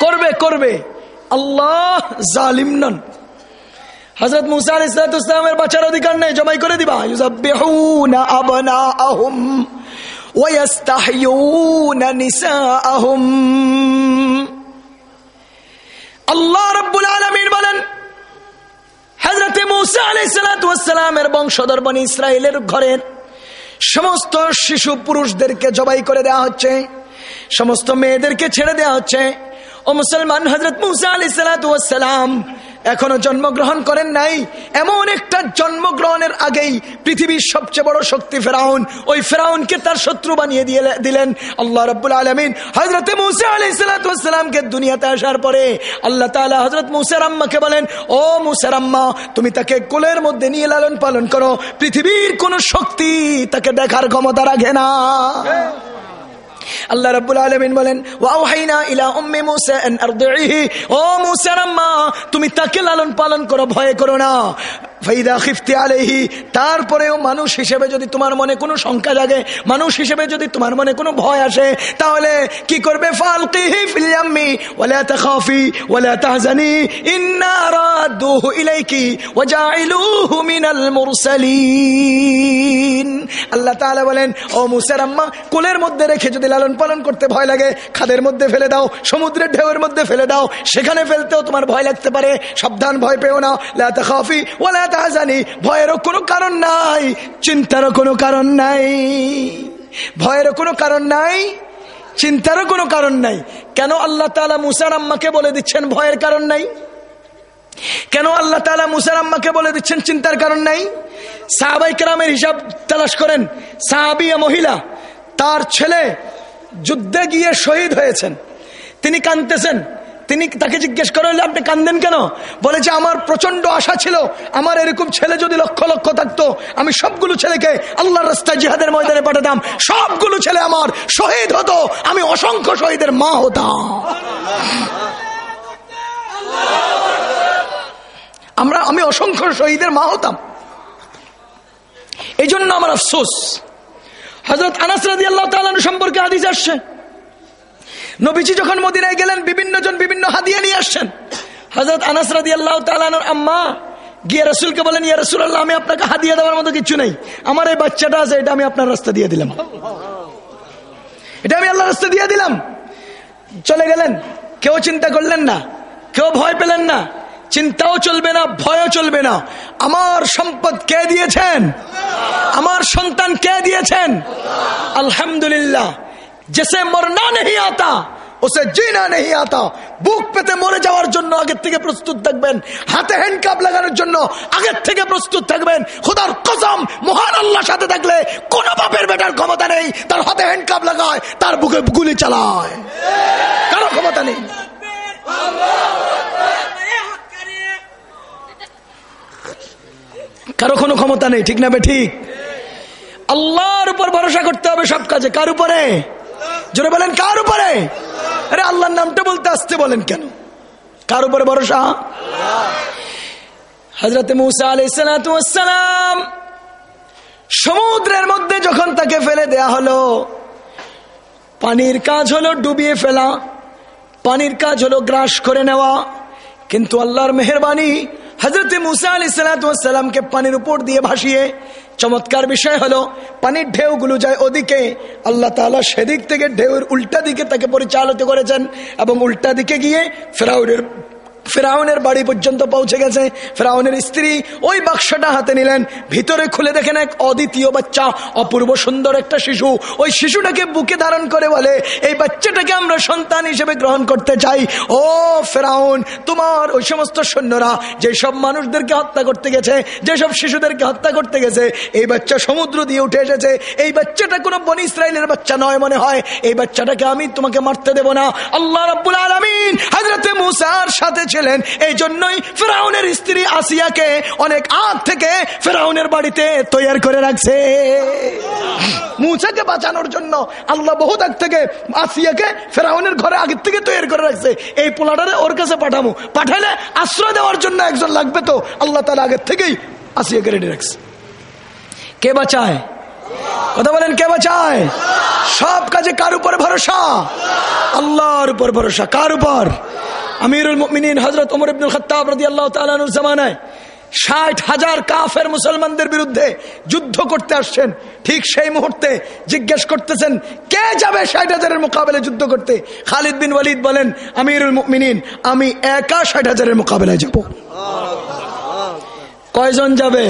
করবে করবে। আল্লাহ জালিম নন। হজরত মুসা ইসলামের বাচ্চার অধিকার নেই জমাই করে দিবা। আল্লাহ রাব্বুল আলামিন বলেন, হযরতে মুসা আলাইহিস সালাতু ওয়াস সালামের বংশধর বনি ইসরাইলের ঘরের সমস্ত শিশু পুরুষদেরকে জবাই করে দেয়া হচ্ছে, সমস্ত মেয়েদেরকে ছেড়ে দেয়া হচ্ছে। ও মুসলমান হজরত মুসা আলি সালাম এখনও জন্মগ্রহণ করেন নাই। এমন একটা জন্মগ্রহণের আগেই পৃথিবীর সবচেয়ে বড় শক্তি ফেরাউন, ওই ফেরাউনকে তার শত্রু বানিয়ে দিয়ে দিলেন। আল্লাহ রব্বুল আলমিন হজরত মুসা আলি সালাতামকে দুনিয়াতে আসার পরে আল্লাহ তালা হজরত মুসার আম্মাকে বলেন, ও মুসার আম্মা তুমি তাকে কোলের মধ্যে নিয়ে লালন পালন করো। পৃথিবীর কোন শক্তি তাকে দেখার ক্ষমতা রাখে না। আল্লাহ রাব্বুল আলামিন বলেন ওয়াওহাইনা ইলা উম্মি মূসা আন আরদিহি। ও মূসার আম্মা, তুমি তাকে লালন পালন করো, ভয় করো না। ফাইদা খিফতি আলাইহি, তারপরেও মানুষ হিসেবে যদি তোমার মনে কোনো শঙ্কা জাগে, মানুষ হিসেবে যদি তোমার মনে কোনো ভয় আসে, তাহলে কি করবে? ফালকিহি ফিল ইয়াম্মি, ওয়ালা তাখাফি, ওয়ালা তাহজানি, ইন্না রাদুহু ইলাইকি ওয়া জাইলুহু মিনাল মুরসালিন। আল্লাহ তাআলা বলেন, ও মধ্যে রেখে যদি লালন পালন করতে ভয় লাগে, খাদের মধ্যে ফেলে দাও, সমুদ্রের ঢেউয়ের মধ্যে ফেলে দাও, সেখানে ফেলতেও তোমার ভয় লাগতে পারে। সাবধান, ভয় পেও না। ভয়েরও কোনো কারণ নাই, চিন্তারও কোনো কারণ নাই, ভয়েরও কোনো কারণ নাই, চিন্তারও কোনো কারণ নাই। কেন আল্লাহ তালা মুসার আম্মাকে বলে দিচ্ছেন ভয়ের কারণ নাই? কেন আল্লাহ তালা মুসার আম্মাকে বলে দিচ্ছেন, চিন্তার কারণ নাই? সাহাবাই কেরামের হিসাব তালাশ করেন, সাহাবিয়া মহিলা, তার ছেলে যুদ্ধে গিয়ে শহীদ হয়েছেন। তিনি কানতেছেন তিনি তাকে জিজ্ঞেস করে আপনি কান্দেন কেন? বলে যে, আমার প্রচণ্ড আশা ছিল, আমার এরকম ছেলে যদি লক্ষ লক্ষ থাকতো, আমি সবগুলো ছেলেকে আল্লাহ রাস্তায় জিহাদের ময়দানে পাঠাতাম, সবগুলো ছেলে আমার শহীদ হতো, আমি অসংখ্য শহীদের মা হতাম। আমরা, আমি অসংখ্য শহীদের মা হতাম। এই জন্য আমার আফসোস। হজরত আনাস রাজি আল্লাহ তালানু সম্পর্কে আদিজ আসছে। নবীজি যখন মদিনায় গেলেন বিভিন্ন জন বিভিন্ন হাদিয়া নিয়ে আসছেন। হজরত আনাস রাজি আল্লাহ তালানুর আম্মা গিয়ে রসুলকে বলেন, ইয়া রসুল আল্লাহ আমি আপনাকে হাদিয়া দেওয়ার মতো কিছু নেই। আমার এই বাচ্চাটা আছে, এটা আমি আপনার রাস্তা দিয়ে দিলাম। এটা আমি আল্লাহ রাস্তা দিয়ে দিলাম। চলে গেলেন। কেউ চিন্তা করলেন না, কেউ ভয় পেলেন না। চিন্তাও চলবে না, ভয়ও চলবে না। আমার সম্পদ কে দিয়েছেন? আমার সন্তান কে দিয়েছেন? আলহামদুলিল্লাহ। জেসে মরনা নেই আতা, ওসে জিনা নেই আতা। বুক পেতে মরে যাওয়ার জন্য আগের থেকে প্রস্তুত থাকবেন। হাতে হ্যান্ডকাপ লাগানোর জন্য আগের থেকে প্রস্তুত থাকবেন। খোদার কসম, মহান আল্লাহ সাথে থাকলে কোন বাপের বেটার ক্ষমতা নেই। তার হাতে হ্যান্ডকাপ লাগায়, তার বুকে গুলি চালায়। কারও ক্ষমতা নেই। কারও কোনো ক্ষমতা নেই, ঠিক না বে ঠিক? আল্লাহর উপর ভরসা করতে হবে সব কাজে। কার উপরে? জোরে বলেন, কার উপরে? আরে আল্লাহর নামটা বলতে আসতে বলেন কেন? কার উপরে ভরসা? হজরত মুসা আলাইসালাম সমুদ্রের মধ্যে যখন তাকে ফেলে দেয়া হলো, পানির কাজ হলো ডুবিয়ে ফেলা, পানির কাজ হলো গ্রাস করে নেওয়া, কিন্তু আল্লাহর মেহরবানি হজরত মুসা আলি সালাতামকে পানির উপর দিয়ে ভাসিয়ে, চমৎকার বিষয় হলো, পানির ঢেউগুলো যায় ওদিকে, আল্লাহ তালা সেদিক থেকে ঢেউর উল্টা দিকে তাকে পরিচালিত করেছেন এবং উল্টা দিকে গিয়ে ফেরাউরের ফেরাউনের বাড়ি পর্যন্ত পৌঁছে গেছে। ফেরাউনের স্ত্রী ওই বাক্সটা হাতে নিলেন। ভিতরে খুলে দেখেন এক অদ্বিতীয় বাচ্চা, অপূর্ব সুন্দর একটা শিশু। ওই শিশুটাকে বুকে ধারণ করে বলে, এই বাচ্চাটাকে আমরা সন্তান হিসেবে গ্রহণ করতে চাই। ও ফেরাউন, তোমার ওই সমস্ত সৈন্যরা, যেসব মানুষদেরকে হত্যা করতে গেছে, যেসব শিশুদেরকে হত্যা করতে গেছে, এই বাচ্চা সমুদ্র দিয়ে উঠে এসেছে। এই বাচ্চাটা কোনো বনি ইসরায়েলের বাচ্চা নয় মনে হয়। এই বাচ্চাটাকে আমি তোমাকে মারতে দেব না। আল্লাহ রব্বুল আলমিন হাজরতে মুসার সাথে ছিলেন এই জন্যই ফেরাউনের স্ত্রী আসিয়াকে অনেক আগ থেকে ফেরাউনের বাড়িতে তৈরি করে রাখছে। মুসাকে বাঁচানোর জন্য আল্লাহ বহুত আগ থেকে আসিয়াকে ফেরাউনের ঘরে আগের থেকে তৈরি করে রাখছে। এই পোলাটারে ওর কাছে পাঠাবো পাঠালে আশ্রয় দেওয়ার জন্য একজন লাগবে তো। আল্লাহ তালা আগের থেকেই আসিয়াকে রেডি রাখছে। কে বাঁচায়? কথা বলেন, কে বাঁচায়? সব কাজে কার উপর ভরসা? আল্লাহর উপর ভরসা। কার উপর? আমিরুল মিনীন হজরত উমর ইবনুল খত্তাব রাদি আল্লাহ তালানুর জামানায় ষাট হাজার কাফের মুসলমানদের বিরুদ্ধে যুদ্ধ করতে আসছেন। ঠিক সেই মুহূর্তে জিজ্ঞেস করতেছেন, কে যাবে ষাট হাজারের মোকাবেলায় যুদ্ধ করতে? খালিদ বিন ওয়ালিদ বলেন, আমিরুল মিনীন আমি একা ষাট হাজারের মোকাবেলায় যাব। কয়জন যাবে?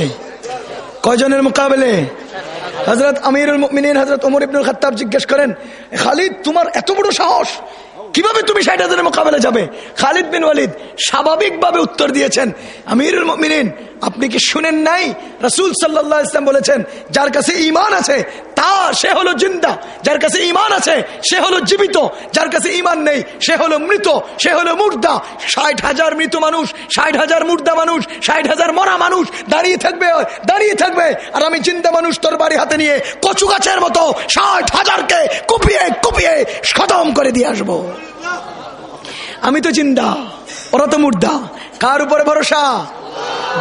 কয়জনের মোকাবেলে? হজরত আমিরুল মিনীন হজরত ওমর ইবনুল খত্তাব জিজ্ঞেস করেন, খালিদ, তোমার এত বড় সাহস কীভাবে তুমি ষাট হাজারের মোকাবেলা যাবে? খালিদ বিন ওয়ালিদ স্বাভাবিকভাবে উত্তর দিয়েছেন। আমিরুল মিনীন আপনি কি শুনেন নাই? রসুল সাল্লাহ ইসলাম বলেছেন, যার কাছে ইমান আছে, তা সে হলো জিন্দা। যার কাছে ইমান আছে, সে হলো জীবিত। যার কাছে ইমান নেই, সে হলো মৃত। সে হলো মুর্দা। ষাট হাজার মৃত মানুষ, ষাট হাজার মুর্দা মানুষ, ষাট হাজার মরা মানুষ দাঁড়িয়ে থাকবে দাঁড়িয়ে থাকবে। আর আমি চিন্তা মানুষ তোর বাড়ি হাতে নিয়ে কচু গাছের মতো ষাট হাজারকে কুপিয়ে কুপিয়ে খতম করে দিয়ে আসব। আমি তো জিন্দা, ওরা তো মুর্দা। কার উপরে ভরসা?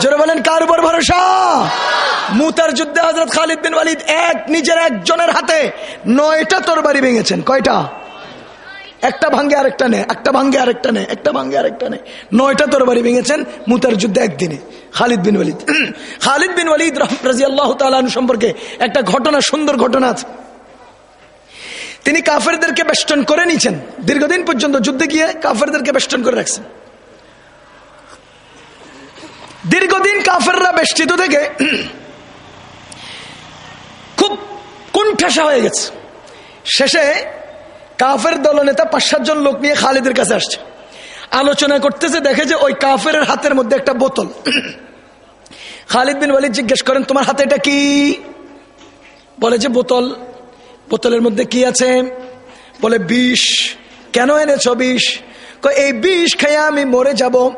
জোরে বলেন, কার উপর ভরসা? মুতার যুদ্ধে হজরত খালিদ বিন ওয়ালিদ এক, নিজের একজনের হাতে নয়টা তরবারি ভেঙেছেন। কয়টা? একটা ভাঙ্গে আরেকটা নেই একটা ভাঙ্গে আরেকটা নেই একটা ভাঙ্গে আরেকটা নেই নয়টা তরবারি ভেঙেছেন মুতার যুদ্ধে একদিনে, খালিদ বিন ওয়ালিদ। [CLEARS THROAT] খালিদ বিন ওয়ালিদ রাজি আল্লাহ তালু সম্পর্কে একটা ঘটনা, সুন্দর ঘটনা আছে। তিনি কাফেরদেরকে বেষ্টন করে নিয়েছেন দীর্ঘদিন পর্যন্ত যুদ্ধে গিয়ে কাফেরদেরকে বেষ্টন করে রাখছেন। দীর্ঘদিন কাফেররা বেষ্টিত থেকে খুব কুণ্ঠাসা হয়ে গেছে। শেষে কাফের দলনেতা পাঁচ সাতজন লোক নিয়ে খালিদের কাছে আসছে। আলোচনা করতেছে, দেখে যে ওই কাফের হাতের মধ্যে একটা বোতল। খালিদ বিন ওয়ালিদ জিজ্ঞেস করেন, তোমার হাতে এটা কি? বলে যে, বোতল। বোতলের মধ্যে কি আছে? বলে, বিষ। কেন এনেছ বিষ? এই বিষ খেয়ে আমি মরে যাব।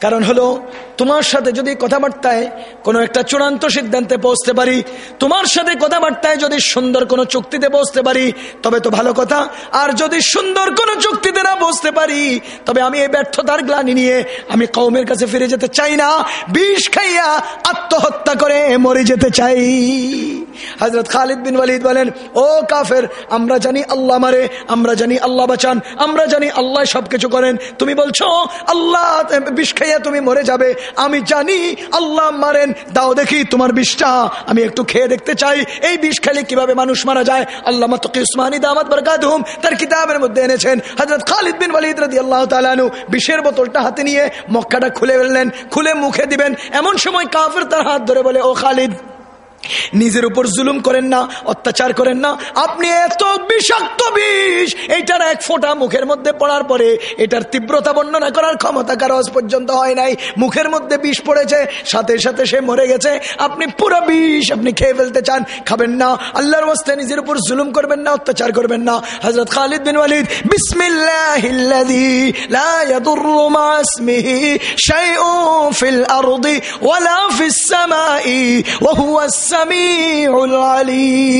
কারণ হলো তোমার সাথে যদি কথাবার্তায় কোনো একটা চূড়ান্ত সিদ্ধান্তে পৌঁছতে পারি, তোমার সাথে কথাবার্তায় যদি সুন্দর কোনো চুক্তিতে পৌঁছতে পারি, তবে তো ভালো কথা। আর যদি সুন্দর কোনো চুক্তিতে না পৌঁছতে পারি, তবে আমি এই ব্যর্থতার গ্লানি নিয়ে আমি কৌমের কাছে ফিরে যেতে চাই না। বিষ খাইয়া আত্মহত্যা করে মরে যেতে চাই। হজরত খালিদ বিন ওয়ালিদ বলেন, ও কাফের, আমরা জানি আল্লাহ মারে, আমরা জানি আল্লাহ বাঁচান, আমরা জানি আল্লাহ সবকিছু করেন। তুমি বলছো, আল্লাহ, বিষ খাইয়া তুমি মরে যাবে আমি জানি আল্লাহ মারেন, দাও দেখি তোমার বিষটা। আমি একটু খেয়ে দেখতে চাই, এই বিষ খেলে কীভাবে মানুষ মারা যায়? আল্লাহ তকি উসমানী দামাত বরকাতুম তার কিতাবের মধ্যে এনেছেন। হজরত খালিদ বিন ওয়ালিদ রদি আল্লাহ তালু বিষের বোতলটা হাতে নিয়ে মক্কাটা খুলে ফেললেন, খুলে মুখে দিবেন। এমন সময় কাফের তার হাত ধরে বলে, ও খালিদ নিজের উপর জুলুম করেন না, অত্যাচার করেন না। আপনি এত বিষাক্ত বিষ, এইটার এক ফোঁটা মুখের মধ্যে পড়ার পরে এটার তীব্রতা বর্ণনা করার ক্ষমতা কারজ পর্যন্ত হয় নাই। মুখের মধ্যে বিষ পড়েছে, সাথে সাথে সে মরে গেছে। আপনি পুরো বিষ আপনি খেয়ে ফেলতে চান, খাবেন না। আল্লাহর অবস্থায় নিজের উপর জুলুম করবেন না, অত্যাচার করবেন না। হজরত খালিদ বিন ওয়ালিদ, বিসমিল্লাহিল্লাযী লা ইয়াদুররু মা ইসমিহি শাইউন ফিল আরদি ওয়ালা ফিস সামাই ওয়া হুয়া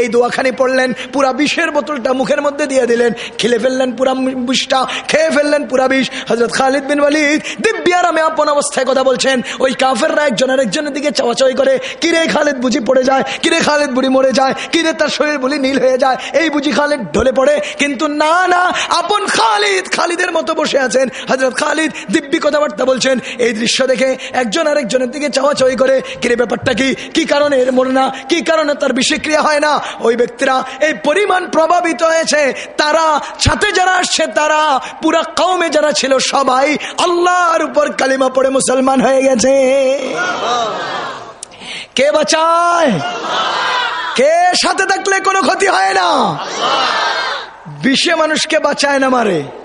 এই দোয়াখানি পড়লেন, পুরা বিষের বোতলটা মুখের মধ্যে দিয়ে দিলেন। খেলে ফেললেন পুরা বিষটা, খেয়ে ফেললেন পুরা বিষ। হজরত খালিদ বিন ওয়ালিদ দিব্যার আমি আপন অবস্থায় কথা বলছেন। ওই কাফেররা একজন আরেকজনের দিকে চাওয়াচাই করে, কিরে খালিদ বুঝি পড়ে যায়? কিরে খালিদ বুড়ি মরে যায়? কিরে তার শরীর বলি নীল হয়ে যায়? এই বুঝি খালিদ ঢলে পড়ে, কিন্তু না না, আপন খালিদ, খালিদের মতো বসে আছেন। হজরত খালিদ দিব্যি কথাবার্তা বলছেন। এই দৃশ্য দেখে একজন আরেকজনের দিকে চাওয়াচাই করে, কিরে ব্যাপারটা কি? কি কারণে এর মরে না? কি কারণে তার বিষক্রিয়া হয় না? ওই ব্যক্তিরা এই পরিমাণ প্রভাবিত হয়েছে। তারা সাথে যারা আসছে, তারা পুরা কৌমে যারা ছিল, সবাই আল্লাহর উপর কালিমা পড়ে মুসলমান হয়ে গেছে। কে বাঁচায়? কে সাথে থাকলে কোনো ক্ষতি হয় না? বিষে মানুষকে বাঁচায় না মারে।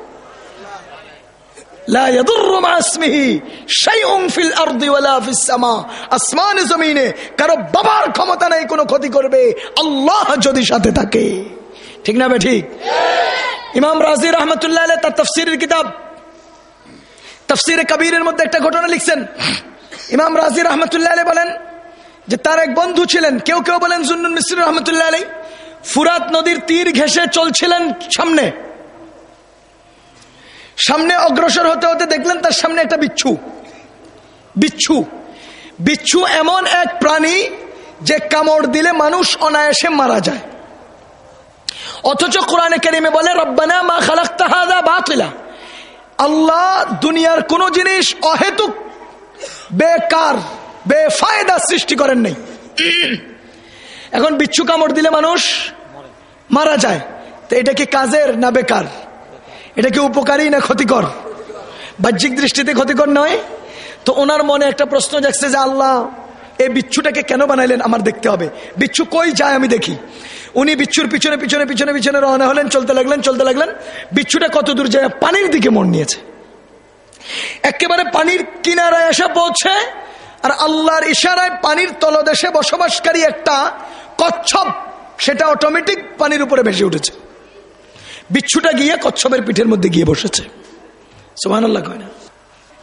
কারও বাবার ক্ষমতা নেই, কোনো ক্ষতি করবে। আল্লাহ যদি সাথে থাকে। ঠিক না ঠিক? ইমাম রাজি রহমতুল্লাহ তার তফসিরের কিতাব। তফসিরে কবিরের মধ্যে একটা ঘটনা লিখছেন। ইমাম রাজি রহমতুল্লাহ বলেন যে তার এক বন্ধু ছিলেন, কেউ কেউ বলেন জুন্নুল মিস্ত্রি রহমতুল্লাহ আলী ফুরাত নদীর তীর ঘেসে চলছিলেন সামনে। সামনে অগ্রসর হতে হতে দেখলেন তার সামনে একটা বিচ্ছু। বিচ্ছু। বিচ্ছু এমন এক প্রাণী যে কামড় দিলে মানুষ অনায়াসে মারা যায়। অথচ কোরআনে কেরিমে বলে, রব্বানা মা খালাক্তা হাদা বাতিলা। আল্লাহ দুনিয়ার কোন জিনিস অহেতুক, বেকার, বেফায়দা সৃষ্টি করেন নাই। এখন বিচ্ছু কামড় দিলে মানুষ মারা যায়। তো এটা কি কাজের না বেকার? এটা কি উপকারী না ক্ষতিকর? বাহ্যিক দৃষ্টিতে ক্ষতিকর নয়? তো ওনার মনে একটা প্রশ্ন যাচ্ছে যে, আল্লাহ, এই বিচ্ছুটাকে কেন বানাইলেন আমার দেখতে হবে? বিচ্ছু কই যায় আমি দেখি। উনি বিচ্ছুর পিছনে পিছনে পিছনে পিছনে রওনা হলেন, চলতে লাগলেন চলতে লাগলেন। বিচ্ছুটা কত দূর যায় পানির দিকে মন নিয়েছে। একেবারে পানির কিনারায় এসে পৌঁছে, আর আল্লাহর ইশারায় পানির তলদেশে বসবাসকারী একটা কচ্ছপ, সেটা অটোমেটিক পানির উপরে ভেসে উঠেছে। বিচ্ছুটা গিয়ে কচ্ছপের পিঠের মধ্যে গিয়ে বসেছে। সোহান আল্লাহ কয় না।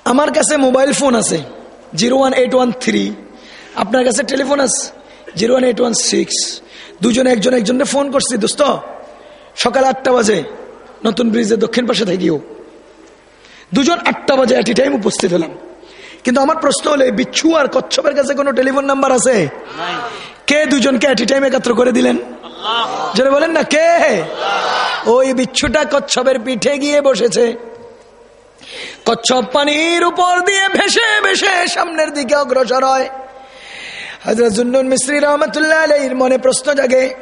আমার কাছে মোবাইল ফোন আছে zero one eight one three. আপনার কাছে টেলিফোন আছে zero one eight one six. দুজনে একজন একজনে ফোন করছি দোস্ত। সকাল আটটা বাজে নতুন ব্রিজের দক্ষিণ পাশে থাকিও। দুজন আটটা বাজে এট টাইম উপস্থিত হলাম। কিন্তু আমার প্রশ্ন হলে বিচ্ছু আর কচ্ছপের কাছে কোনো টেলিফোন নাম্বার আছে? কে দুজনকে এট টাইম একাত্র করে দিলেন? যেটা বলেন না কে? ওই বিচ্ছুটা কচ্ছপের পিঠে গিয়ে বসেছে। কচ্ছপ পানির উপর দিয়ে ভেসে ভেসে সামনের দিকে অগ্রসর হয়। মনে প্রশ্ন জাগে,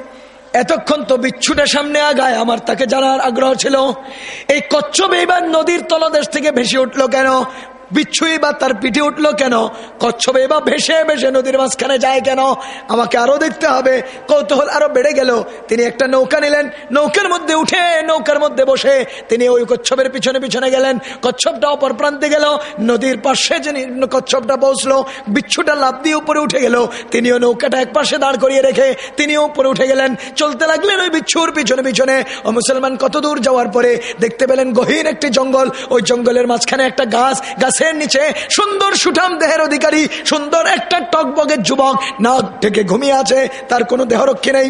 এতক্ষণ তো বিচ্ছুটা সামনে আগায়, আমার তাকে জানার আগ্রহ ছিল। এই কচ্ছপ এইবার নদীর তলদেশ থেকে ভেসে উঠল কেন? বিচ্ছুই বা তার পিঠে উঠল কেন? কচ্ছপে বা ভেসে ভেসে নদীর মাঝখানে যায় কেন? আমাকে আরও দেখতে হবে। কৌতূহল আরও বেড়ে গেল। তিনি একটা নৌকা নিলেন। নৌকার মধ্যে উঠে, নৌকার মধ্যে বসে তিনি ওই কচ্ছপের পিছনে পিছনে গেলেন। কচ্ছপটা অপর প্রান্তে গেল। নদীর পাশে যিনি কচ্ছপটা পৌঁছলো বিচ্ছুটা লাভ দিয়ে উপরে উঠে গেল। তিনিও নৌকাটা এক পাশে দাঁড় করিয়ে রেখে তিনিও উপরে উঠে গেলেন। চলতে লাগলেন ওই বিচ্ছুর পিছনে পিছনে। ও মুসলমান কত দূর যাওয়ার পরে দেখতে পেলেন গহীন একটি জঙ্গল। ওই জঙ্গলের মাঝখানে একটা গাছ। গাছ গাছের নিচে সুন্দর সুঠাম দেহের অধিকারী, সুন্দর একটা টকবগের যুবক না থেকে ঘুমিয়ে আছে, তার কোনো দেহরক্ষী নেই।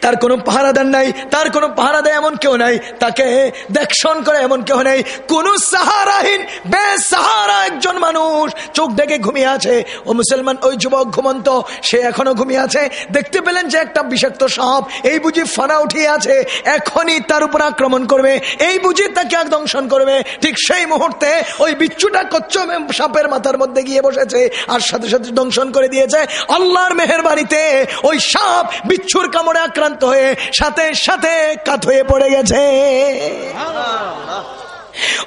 তার কোনো পাহারাদার নাই, তার কোনো পাহারা দেয় এমন কেউ নাই। তাকে দেখশন করে এমন কেউ নেই। কোন সাহারাহীন, বেসাহারা একজন মানুষ চোখ ডেকে ঘুমিয়ে আছে। ও মুসলমান, ওই যুবক ঘুমন্ত, সে এখনও ঘুমিয়ে আছে। দেখতে পেলেন যে একটা বিষাক্ত সাপ, এই বুঝি ফানা উঠিয়ে আছে, এখনই তার উপর আক্রমণ করবে। এই বুঝি তাকে দংশন করবে। ঠিক সেই মুহূর্তে ওই বিচ্ছুটা কচ্ছ সাপের মাথার মধ্যে গিয়ে বসেছে আর সাথে সাথে দংশন করে দিয়েছে। আল্লাহর মেহের বাড়িতে ওই সাপ বিচ্ছুর কামড়ে আক্রান্ত হয়ে সাথে সাথে কাত হয়ে পড়ে গেছে।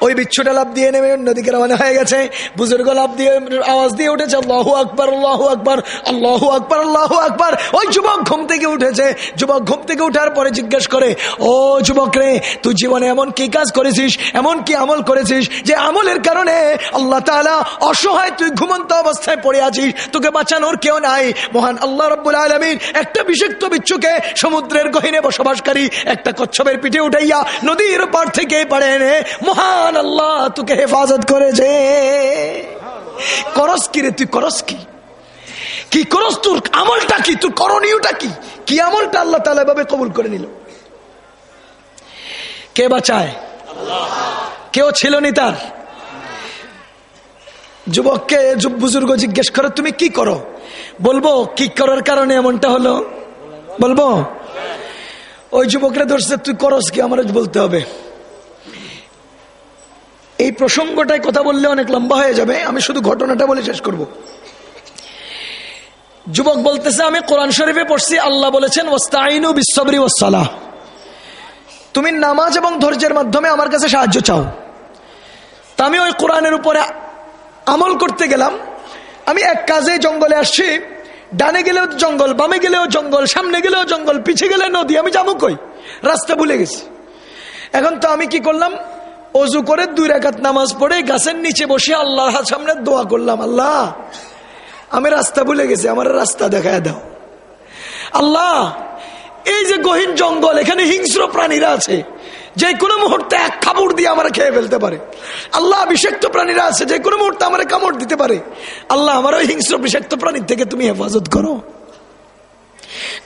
ওই বিচ্ছুটা লাভ দিয়ে নেমে অন্যদিকে রওনা হয়ে গেছে। বুজুর্গ লাভ দিয়ে, আওয়াজ দিয়ে উঠেছে, আল্লাহ আকবর আল্লাহ আকবর আল্লাহ আকবর আল্লাহ আকবর। ওই যুবক ঘুম থেকে উঠেছে। যুবক ঘুম থেকে উঠার পরে জিজ্ঞেস করে, ও যুবক রে, তুই জীবনে এমন কি কাজ করেছিস, এমন কি আমল করেছিস যে আমলের কারণে আল্লাহ তালা অসহায় তুই ঘুমন্ত অবস্থায় পড়ে আছিস? তোকে বাঁচানোর কেউ নাই। মহান আল্লাহ রব্বুল আলমিন একটা বিষাক্ত বিচ্ছুকে সমুদ্রের গহিনে বসবাসকারী একটা কচ্ছপের পিঠে উঠাইয়া নদীর পার থেকে পারে এনে মহান মহান আল্লাহ তোকে হেফাজত করেছে। করস কি রে, তুই করস কি? কি করস তোর আমলটা কি? তোর করণীয়টা কি? কি আমলটা আল্লাহ তালা এভাবে কবুল করে নিল? কে বাঁচায়? কেউ ছিল নি তার? যুবককে বুজুর্গ জিজ্ঞেস করে, তুমি কি করো? বলব, কি করার কারণে এমনটা হলো? বলব, ওই যুবকরা ধরছে, তুই করস কি? আমার বলতে হবে। এই প্রসঙ্গটায় কথা বললে অনেক লম্বা হয়ে যাবে, আমি শুধু ঘটনাটা বলে শেষ করব। যুবক বলতেছে, আমি কোরআন শরীফে পড়ছি, আল্লাহ বলেছেন ওস্তাইনু বিশ্বরী ওসালাহ তুমি নামাজ এবং ধৈর্যের মাধ্যমে আমার কাছে সাহায্য চাও। তা আমি ওই কোরআনের উপরে আমল করতে গেলাম। আমি এক কাজে জঙ্গলে আসছি, ডানে গেলেও জঙ্গল, বামে গেলেও জঙ্গল, সামনে গেলেও জঙ্গল পিছিয়ে গেলে নদী, আমি যাব কই? রাস্তা ভুলে গেছি। এখন তো আমি কি করলাম? অজু করে দুই রেখাত নামাজ পড়ে গাছের নিচে বসে আল্লাহর সামনে দোয়া করলাম, আল্লাহ, আমি রাস্তা ভুলে গেছি, আমার রাস্তা দেখায় দাও। আল্লাহ, এই যে গহীন জঙ্গল, এখানে হিংস্র প্রাণীরা আছে যে কোনো মুহূর্তে এক কামড় দিয়ে আমার খেয়ে ফেলতে পারে। আল্লাহ, বিষাক্ত প্রাণীরা আছে যে কোনো মুহূর্তে আমার কামড় দিতে পারে। আল্লাহ, আমার ওই হিংস্র বিষাক্ত প্রাণীর থেকে তুমি হেফাজত করো।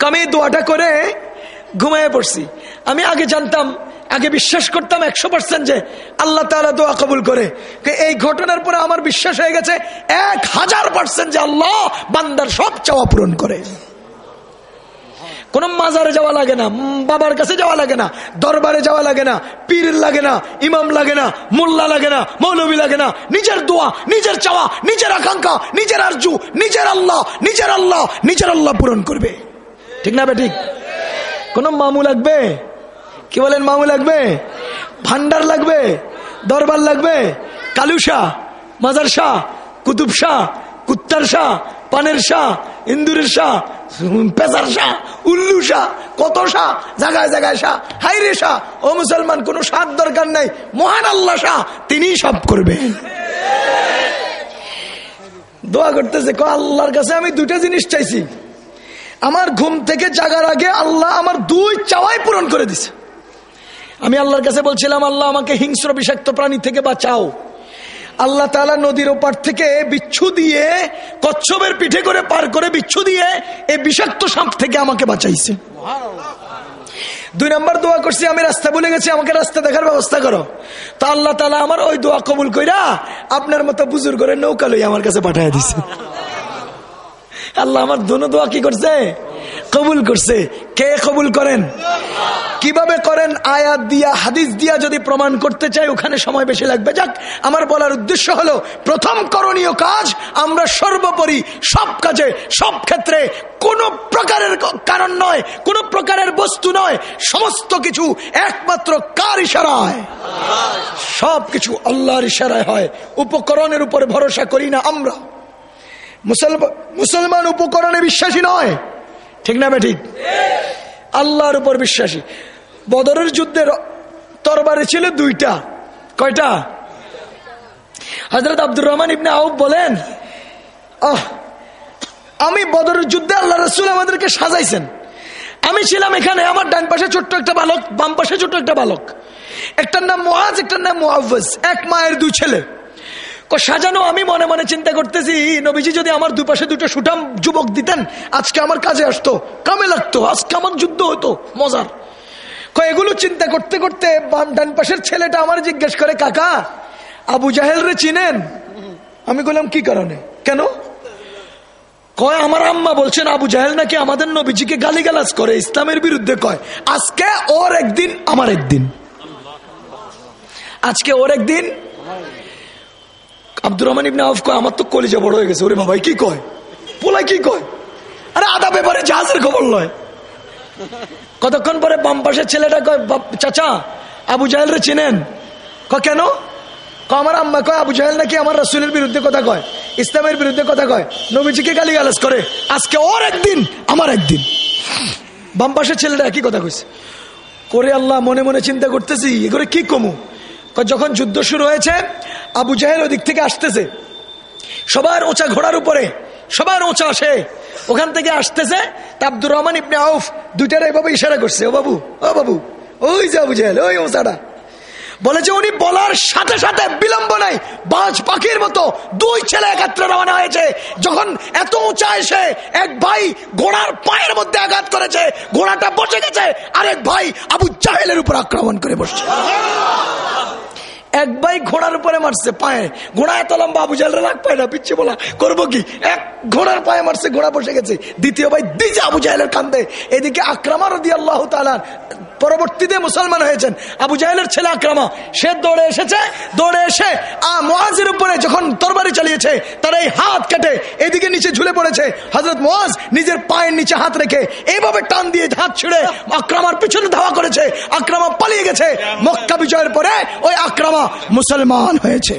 আমি দোয়াটা করে ঘুমায় পড়ছি। আমি আগে জানতাম আগে বিশ্বাস করতাম একশো পার্সেন্ট যে আল্লাহ তালা দোয়া কবুল করে। এই ঘটনার পরে আমার বিশ্বাস হয়ে গেছে এক হাজার পার্সেন্ট যে আল্লাহ বান্দার সব চাওয়া পূরণ করে। কোন মাজারে যাওয়া লাগে না, বাবার কাছে যাওয়া লাগে না, দরবারে যাওয়া লাগে না, পীর লাগে না, ইমাম লাগে না, মোল্লা লাগে না, মৌলবী লাগে না। নিজের দোয়া, নিজের চাওয়া, নিজের আকাঙ্ক্ষা, নিজের আরজু, নিজের আল্লাহ নিজের আল্লাহ নিজের আল্লাহ পূরণ করবে। ঠিক না ঠিক? কোন মামু লাগবে? কি বলেন, মামু লাগবে? ভান্ডার লাগবে, দরবার লাগবে, কালু শাহ, মাজার শাহ, কুতুব শাহ, কুত্তার শাহ, পানের শাহ, ইন্দুরের শাহ পেজার শাহ, উল্লু শাহ, কত শাহ, জায়গায় জায়গায় শাহ হাইরে শাহ, ও মুসলমান, কোন সাত দরকার নাই, মহান আল্লাহ শাহ, তিনি সব করবেন দোয়া করতেছে ক আল্লাহর কাছে আমি দুইটা জিনিস চাইছি। আমার ঘুম থেকে জাগার আগে আল্লাহ আমার দুই চাওয়াই পূরণ করে দিছে। আমি আল্লাহর কাছে বলছিলাম, আল্লাহ, আমাকে হিংস্র বিষাক্ত প্রাণী থেকে বাঁচাও। আল্লাহ তালা নদীর ওপার থেকে বিচ্ছু দিয়ে কচ্ছপের পিঠে করে পার করে বিচ্ছু দিয়ে এই বিষাক্ত সাপ থেকে আমাকে বাঁচাইছে। দুই নম্বর দোয়া করছি, আমি রাস্তা ভুলে গেছি, আমাকে রাস্তা দেখার ব্যবস্থা করো। তা আল্লাহ তালা আমার ওই দোয়া কবুল কইরা আপনার মতো বুজুর করে নৌকা লই আমার কাছে পাঠিয়ে দিছে। আল্লাহ আমার দোনো দোয়া কি করছে? কবুল করছে। কে কবুল করেন? কীভাবে করেন? আয়াত দিয়া, হাদিস দিয়া যদি প্রমাণ করতে চাই, ওখানে সময় বেশি লাগবে। যাক, আমার বলার উদ্দেশ্য হলো, প্রথম করণীয় কাজ, আমরা সর্বোপরি সব কাজে, সব ক্ষেত্রে কোন প্রকারের কারণ নয়, কোন প্রকারের বস্তু নয়, সমস্ত কিছু একমাত্র কার ইশারায়? সব কিছু আল্লাহর ইশারায় হয়। উপকরণের উপরে ভরসা করি না আমরা। মুসলমান উপকরণে বিশ্বাসী নয়। ঠিক না ঠিক আল্লাহর উপর বিশ্বাসী। বদরের যুদ্ধের তরবারে ছিল দুইটা। কয়টা? হজরত আব্দুর রহমান ইবনে আউব বলেন, আহ, আমি বদরের যুদ্ধে আল্লাহ রসুল আমাদেরকে সাজাইছেন। আমি ছিলাম এখানে আমার ডান পাশে ছোট্ট একটা বালক, বাম পাশে ছোট্ট একটা বালক। একটার নাম মোয়াজ একটার নাম মোয়াজ এক মায়ের দুই ছেলে। সাজানো আমি মনে মনে চিন্তা করতেছি, নবীজি যদি আমার দুপাশে দুটো সুটাম যুবক দিতেন, আজকে আমার কাজে আসতো, কামে লাগতো, আজকে আমার যুদ্ধ হতো, মজার। এগুলো চিন্তা করতে করতে বাম ডান পাশের ছেলেটা আমার জিজ্ঞেস করে, কাকা, আবু জাহেল রে চিনেন? আমি বললাম, কি কারণে? কেন? কয়, আমার আম্মা বলছেন আবু জাহেল নাকি আমাদের নবীজিকে গালিগালাজ করে, ইসলামের বিরুদ্ধে কয়, আজকে ওর একদিন, আমার একদিন। আজকে ওর একদিন আব্দুর রহমান ইবনে আউফ কয়, আমার তো কলিজা বড় হয়ে গেছে। ওরে বাবাই, কি কয়? পোলাই কি কয়? আরে আদা ব্যাপারে জাহাজের খবর লয়। কতক্ষণ পরে বাম পাশের ছেলেটা কয় চাচা, আবু জাহেল রে চেনেন? ক কেন? আমার আম্মা কয়, আবু জাহেল নাকি আমার রসুলের বিরুদ্ধে কথা কয়, ইসলামের বিরুদ্ধে কথা কয়। নবীজিকে গালি গালাজ করে। আজকে ওর একদিন, আমার একদিন। বাম পাশের ছেলেটা একই কথা কইছে। করে আল্লাহ, মনে মনে চিন্তা করতেছি এগুলো কি কমু? যখন যুদ্ধ শুরু হয়েছে আবু জাহেল ওদিক থেকে আসতেছে। সবার ওচা ঘোড়ার উপরে, সবার ওচা আসে ওখান থেকে আসতেছে আব্দুর রহমান ইবনে আউফ দুইটার এভাবে ইশারা করছে, ও বাবু ও বাবু, ওই যে আবু জাহেল, ওই ওচাটা। বলেছে উনি বলার সাথে সাথে বিলম্ব নাই, বাজ পাখির মতো দুই ছেলে একাত্রে রওনা হয়েছে। যখন এত উঁচা এসে এক ভাই ঘোড়ার পায়ের মধ্যে আঘাত করেছে, ঘোড়াটা বসে গেছে, আরেক ভাই আবু জাহেলের উপর আক্রমণ করে বসছে। এক বাই ঘোড়ার উপরে মারছে, পায়ে। ঘোড়া এত লম্বা, আবু জাহেলের রাগ পায় না পিছিয়ে বলা। করব কি? এক ঘোড়ার পায়ে মারছে, ঘোড়া বসে গেছে। দ্বিতীয় ভাই দিজা আবু জাহেলের কান্দে। এদিকে আক্রামার দিয়ে আল্লাহ তালার পরবর্তীতে মুসলমান হয়েছেন। আবু জাহেলের ছেলে আক্রামা, সে দৌড়ে এসেছে, দৌড়ে এসে মোয়াজের উপরে যখন তরবারি চালিয়েছে, তার এই হাত কেটে এদিকে নিচে ঝুলে পড়েছে। হজরত মোয়াজ নিজের পায়ের নিচে হাত রেখে এইভাবে টান দিয়ে হাত ছিঁড়ে আক্রামার পিছনে ধাওয়া করেছে। আক্রামা পালিয়ে গেছে। মক্কা বিজয়ের পরে ওই আক্রামা মুসলমান হয়েছে।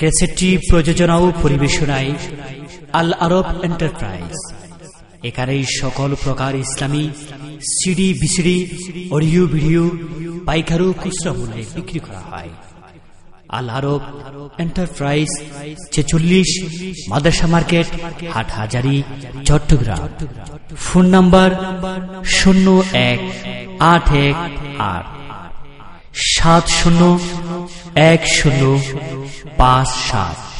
ক্যাসেটটি প্রযোজনা ও পরিবেশনায়, আল আরব এন্টারপ্রাইজ। এখানেই সকল প্রকার ইসলামী সিডি, বিসিডি, অডিও, ভিডিও, পাইকারু, খুচরা মূল্যে বিক্রি করা হয়। আল আরব এন্টারপ্রাইজ ছেচল্লিশ, মাদ্রাসা মার্কেট হাট হাজারি চট্টগ্রাম। ফোন নাম্বার শূন্য এক আট এক আট। সাত শূন্য এক শূন্য পাঁচ সাত।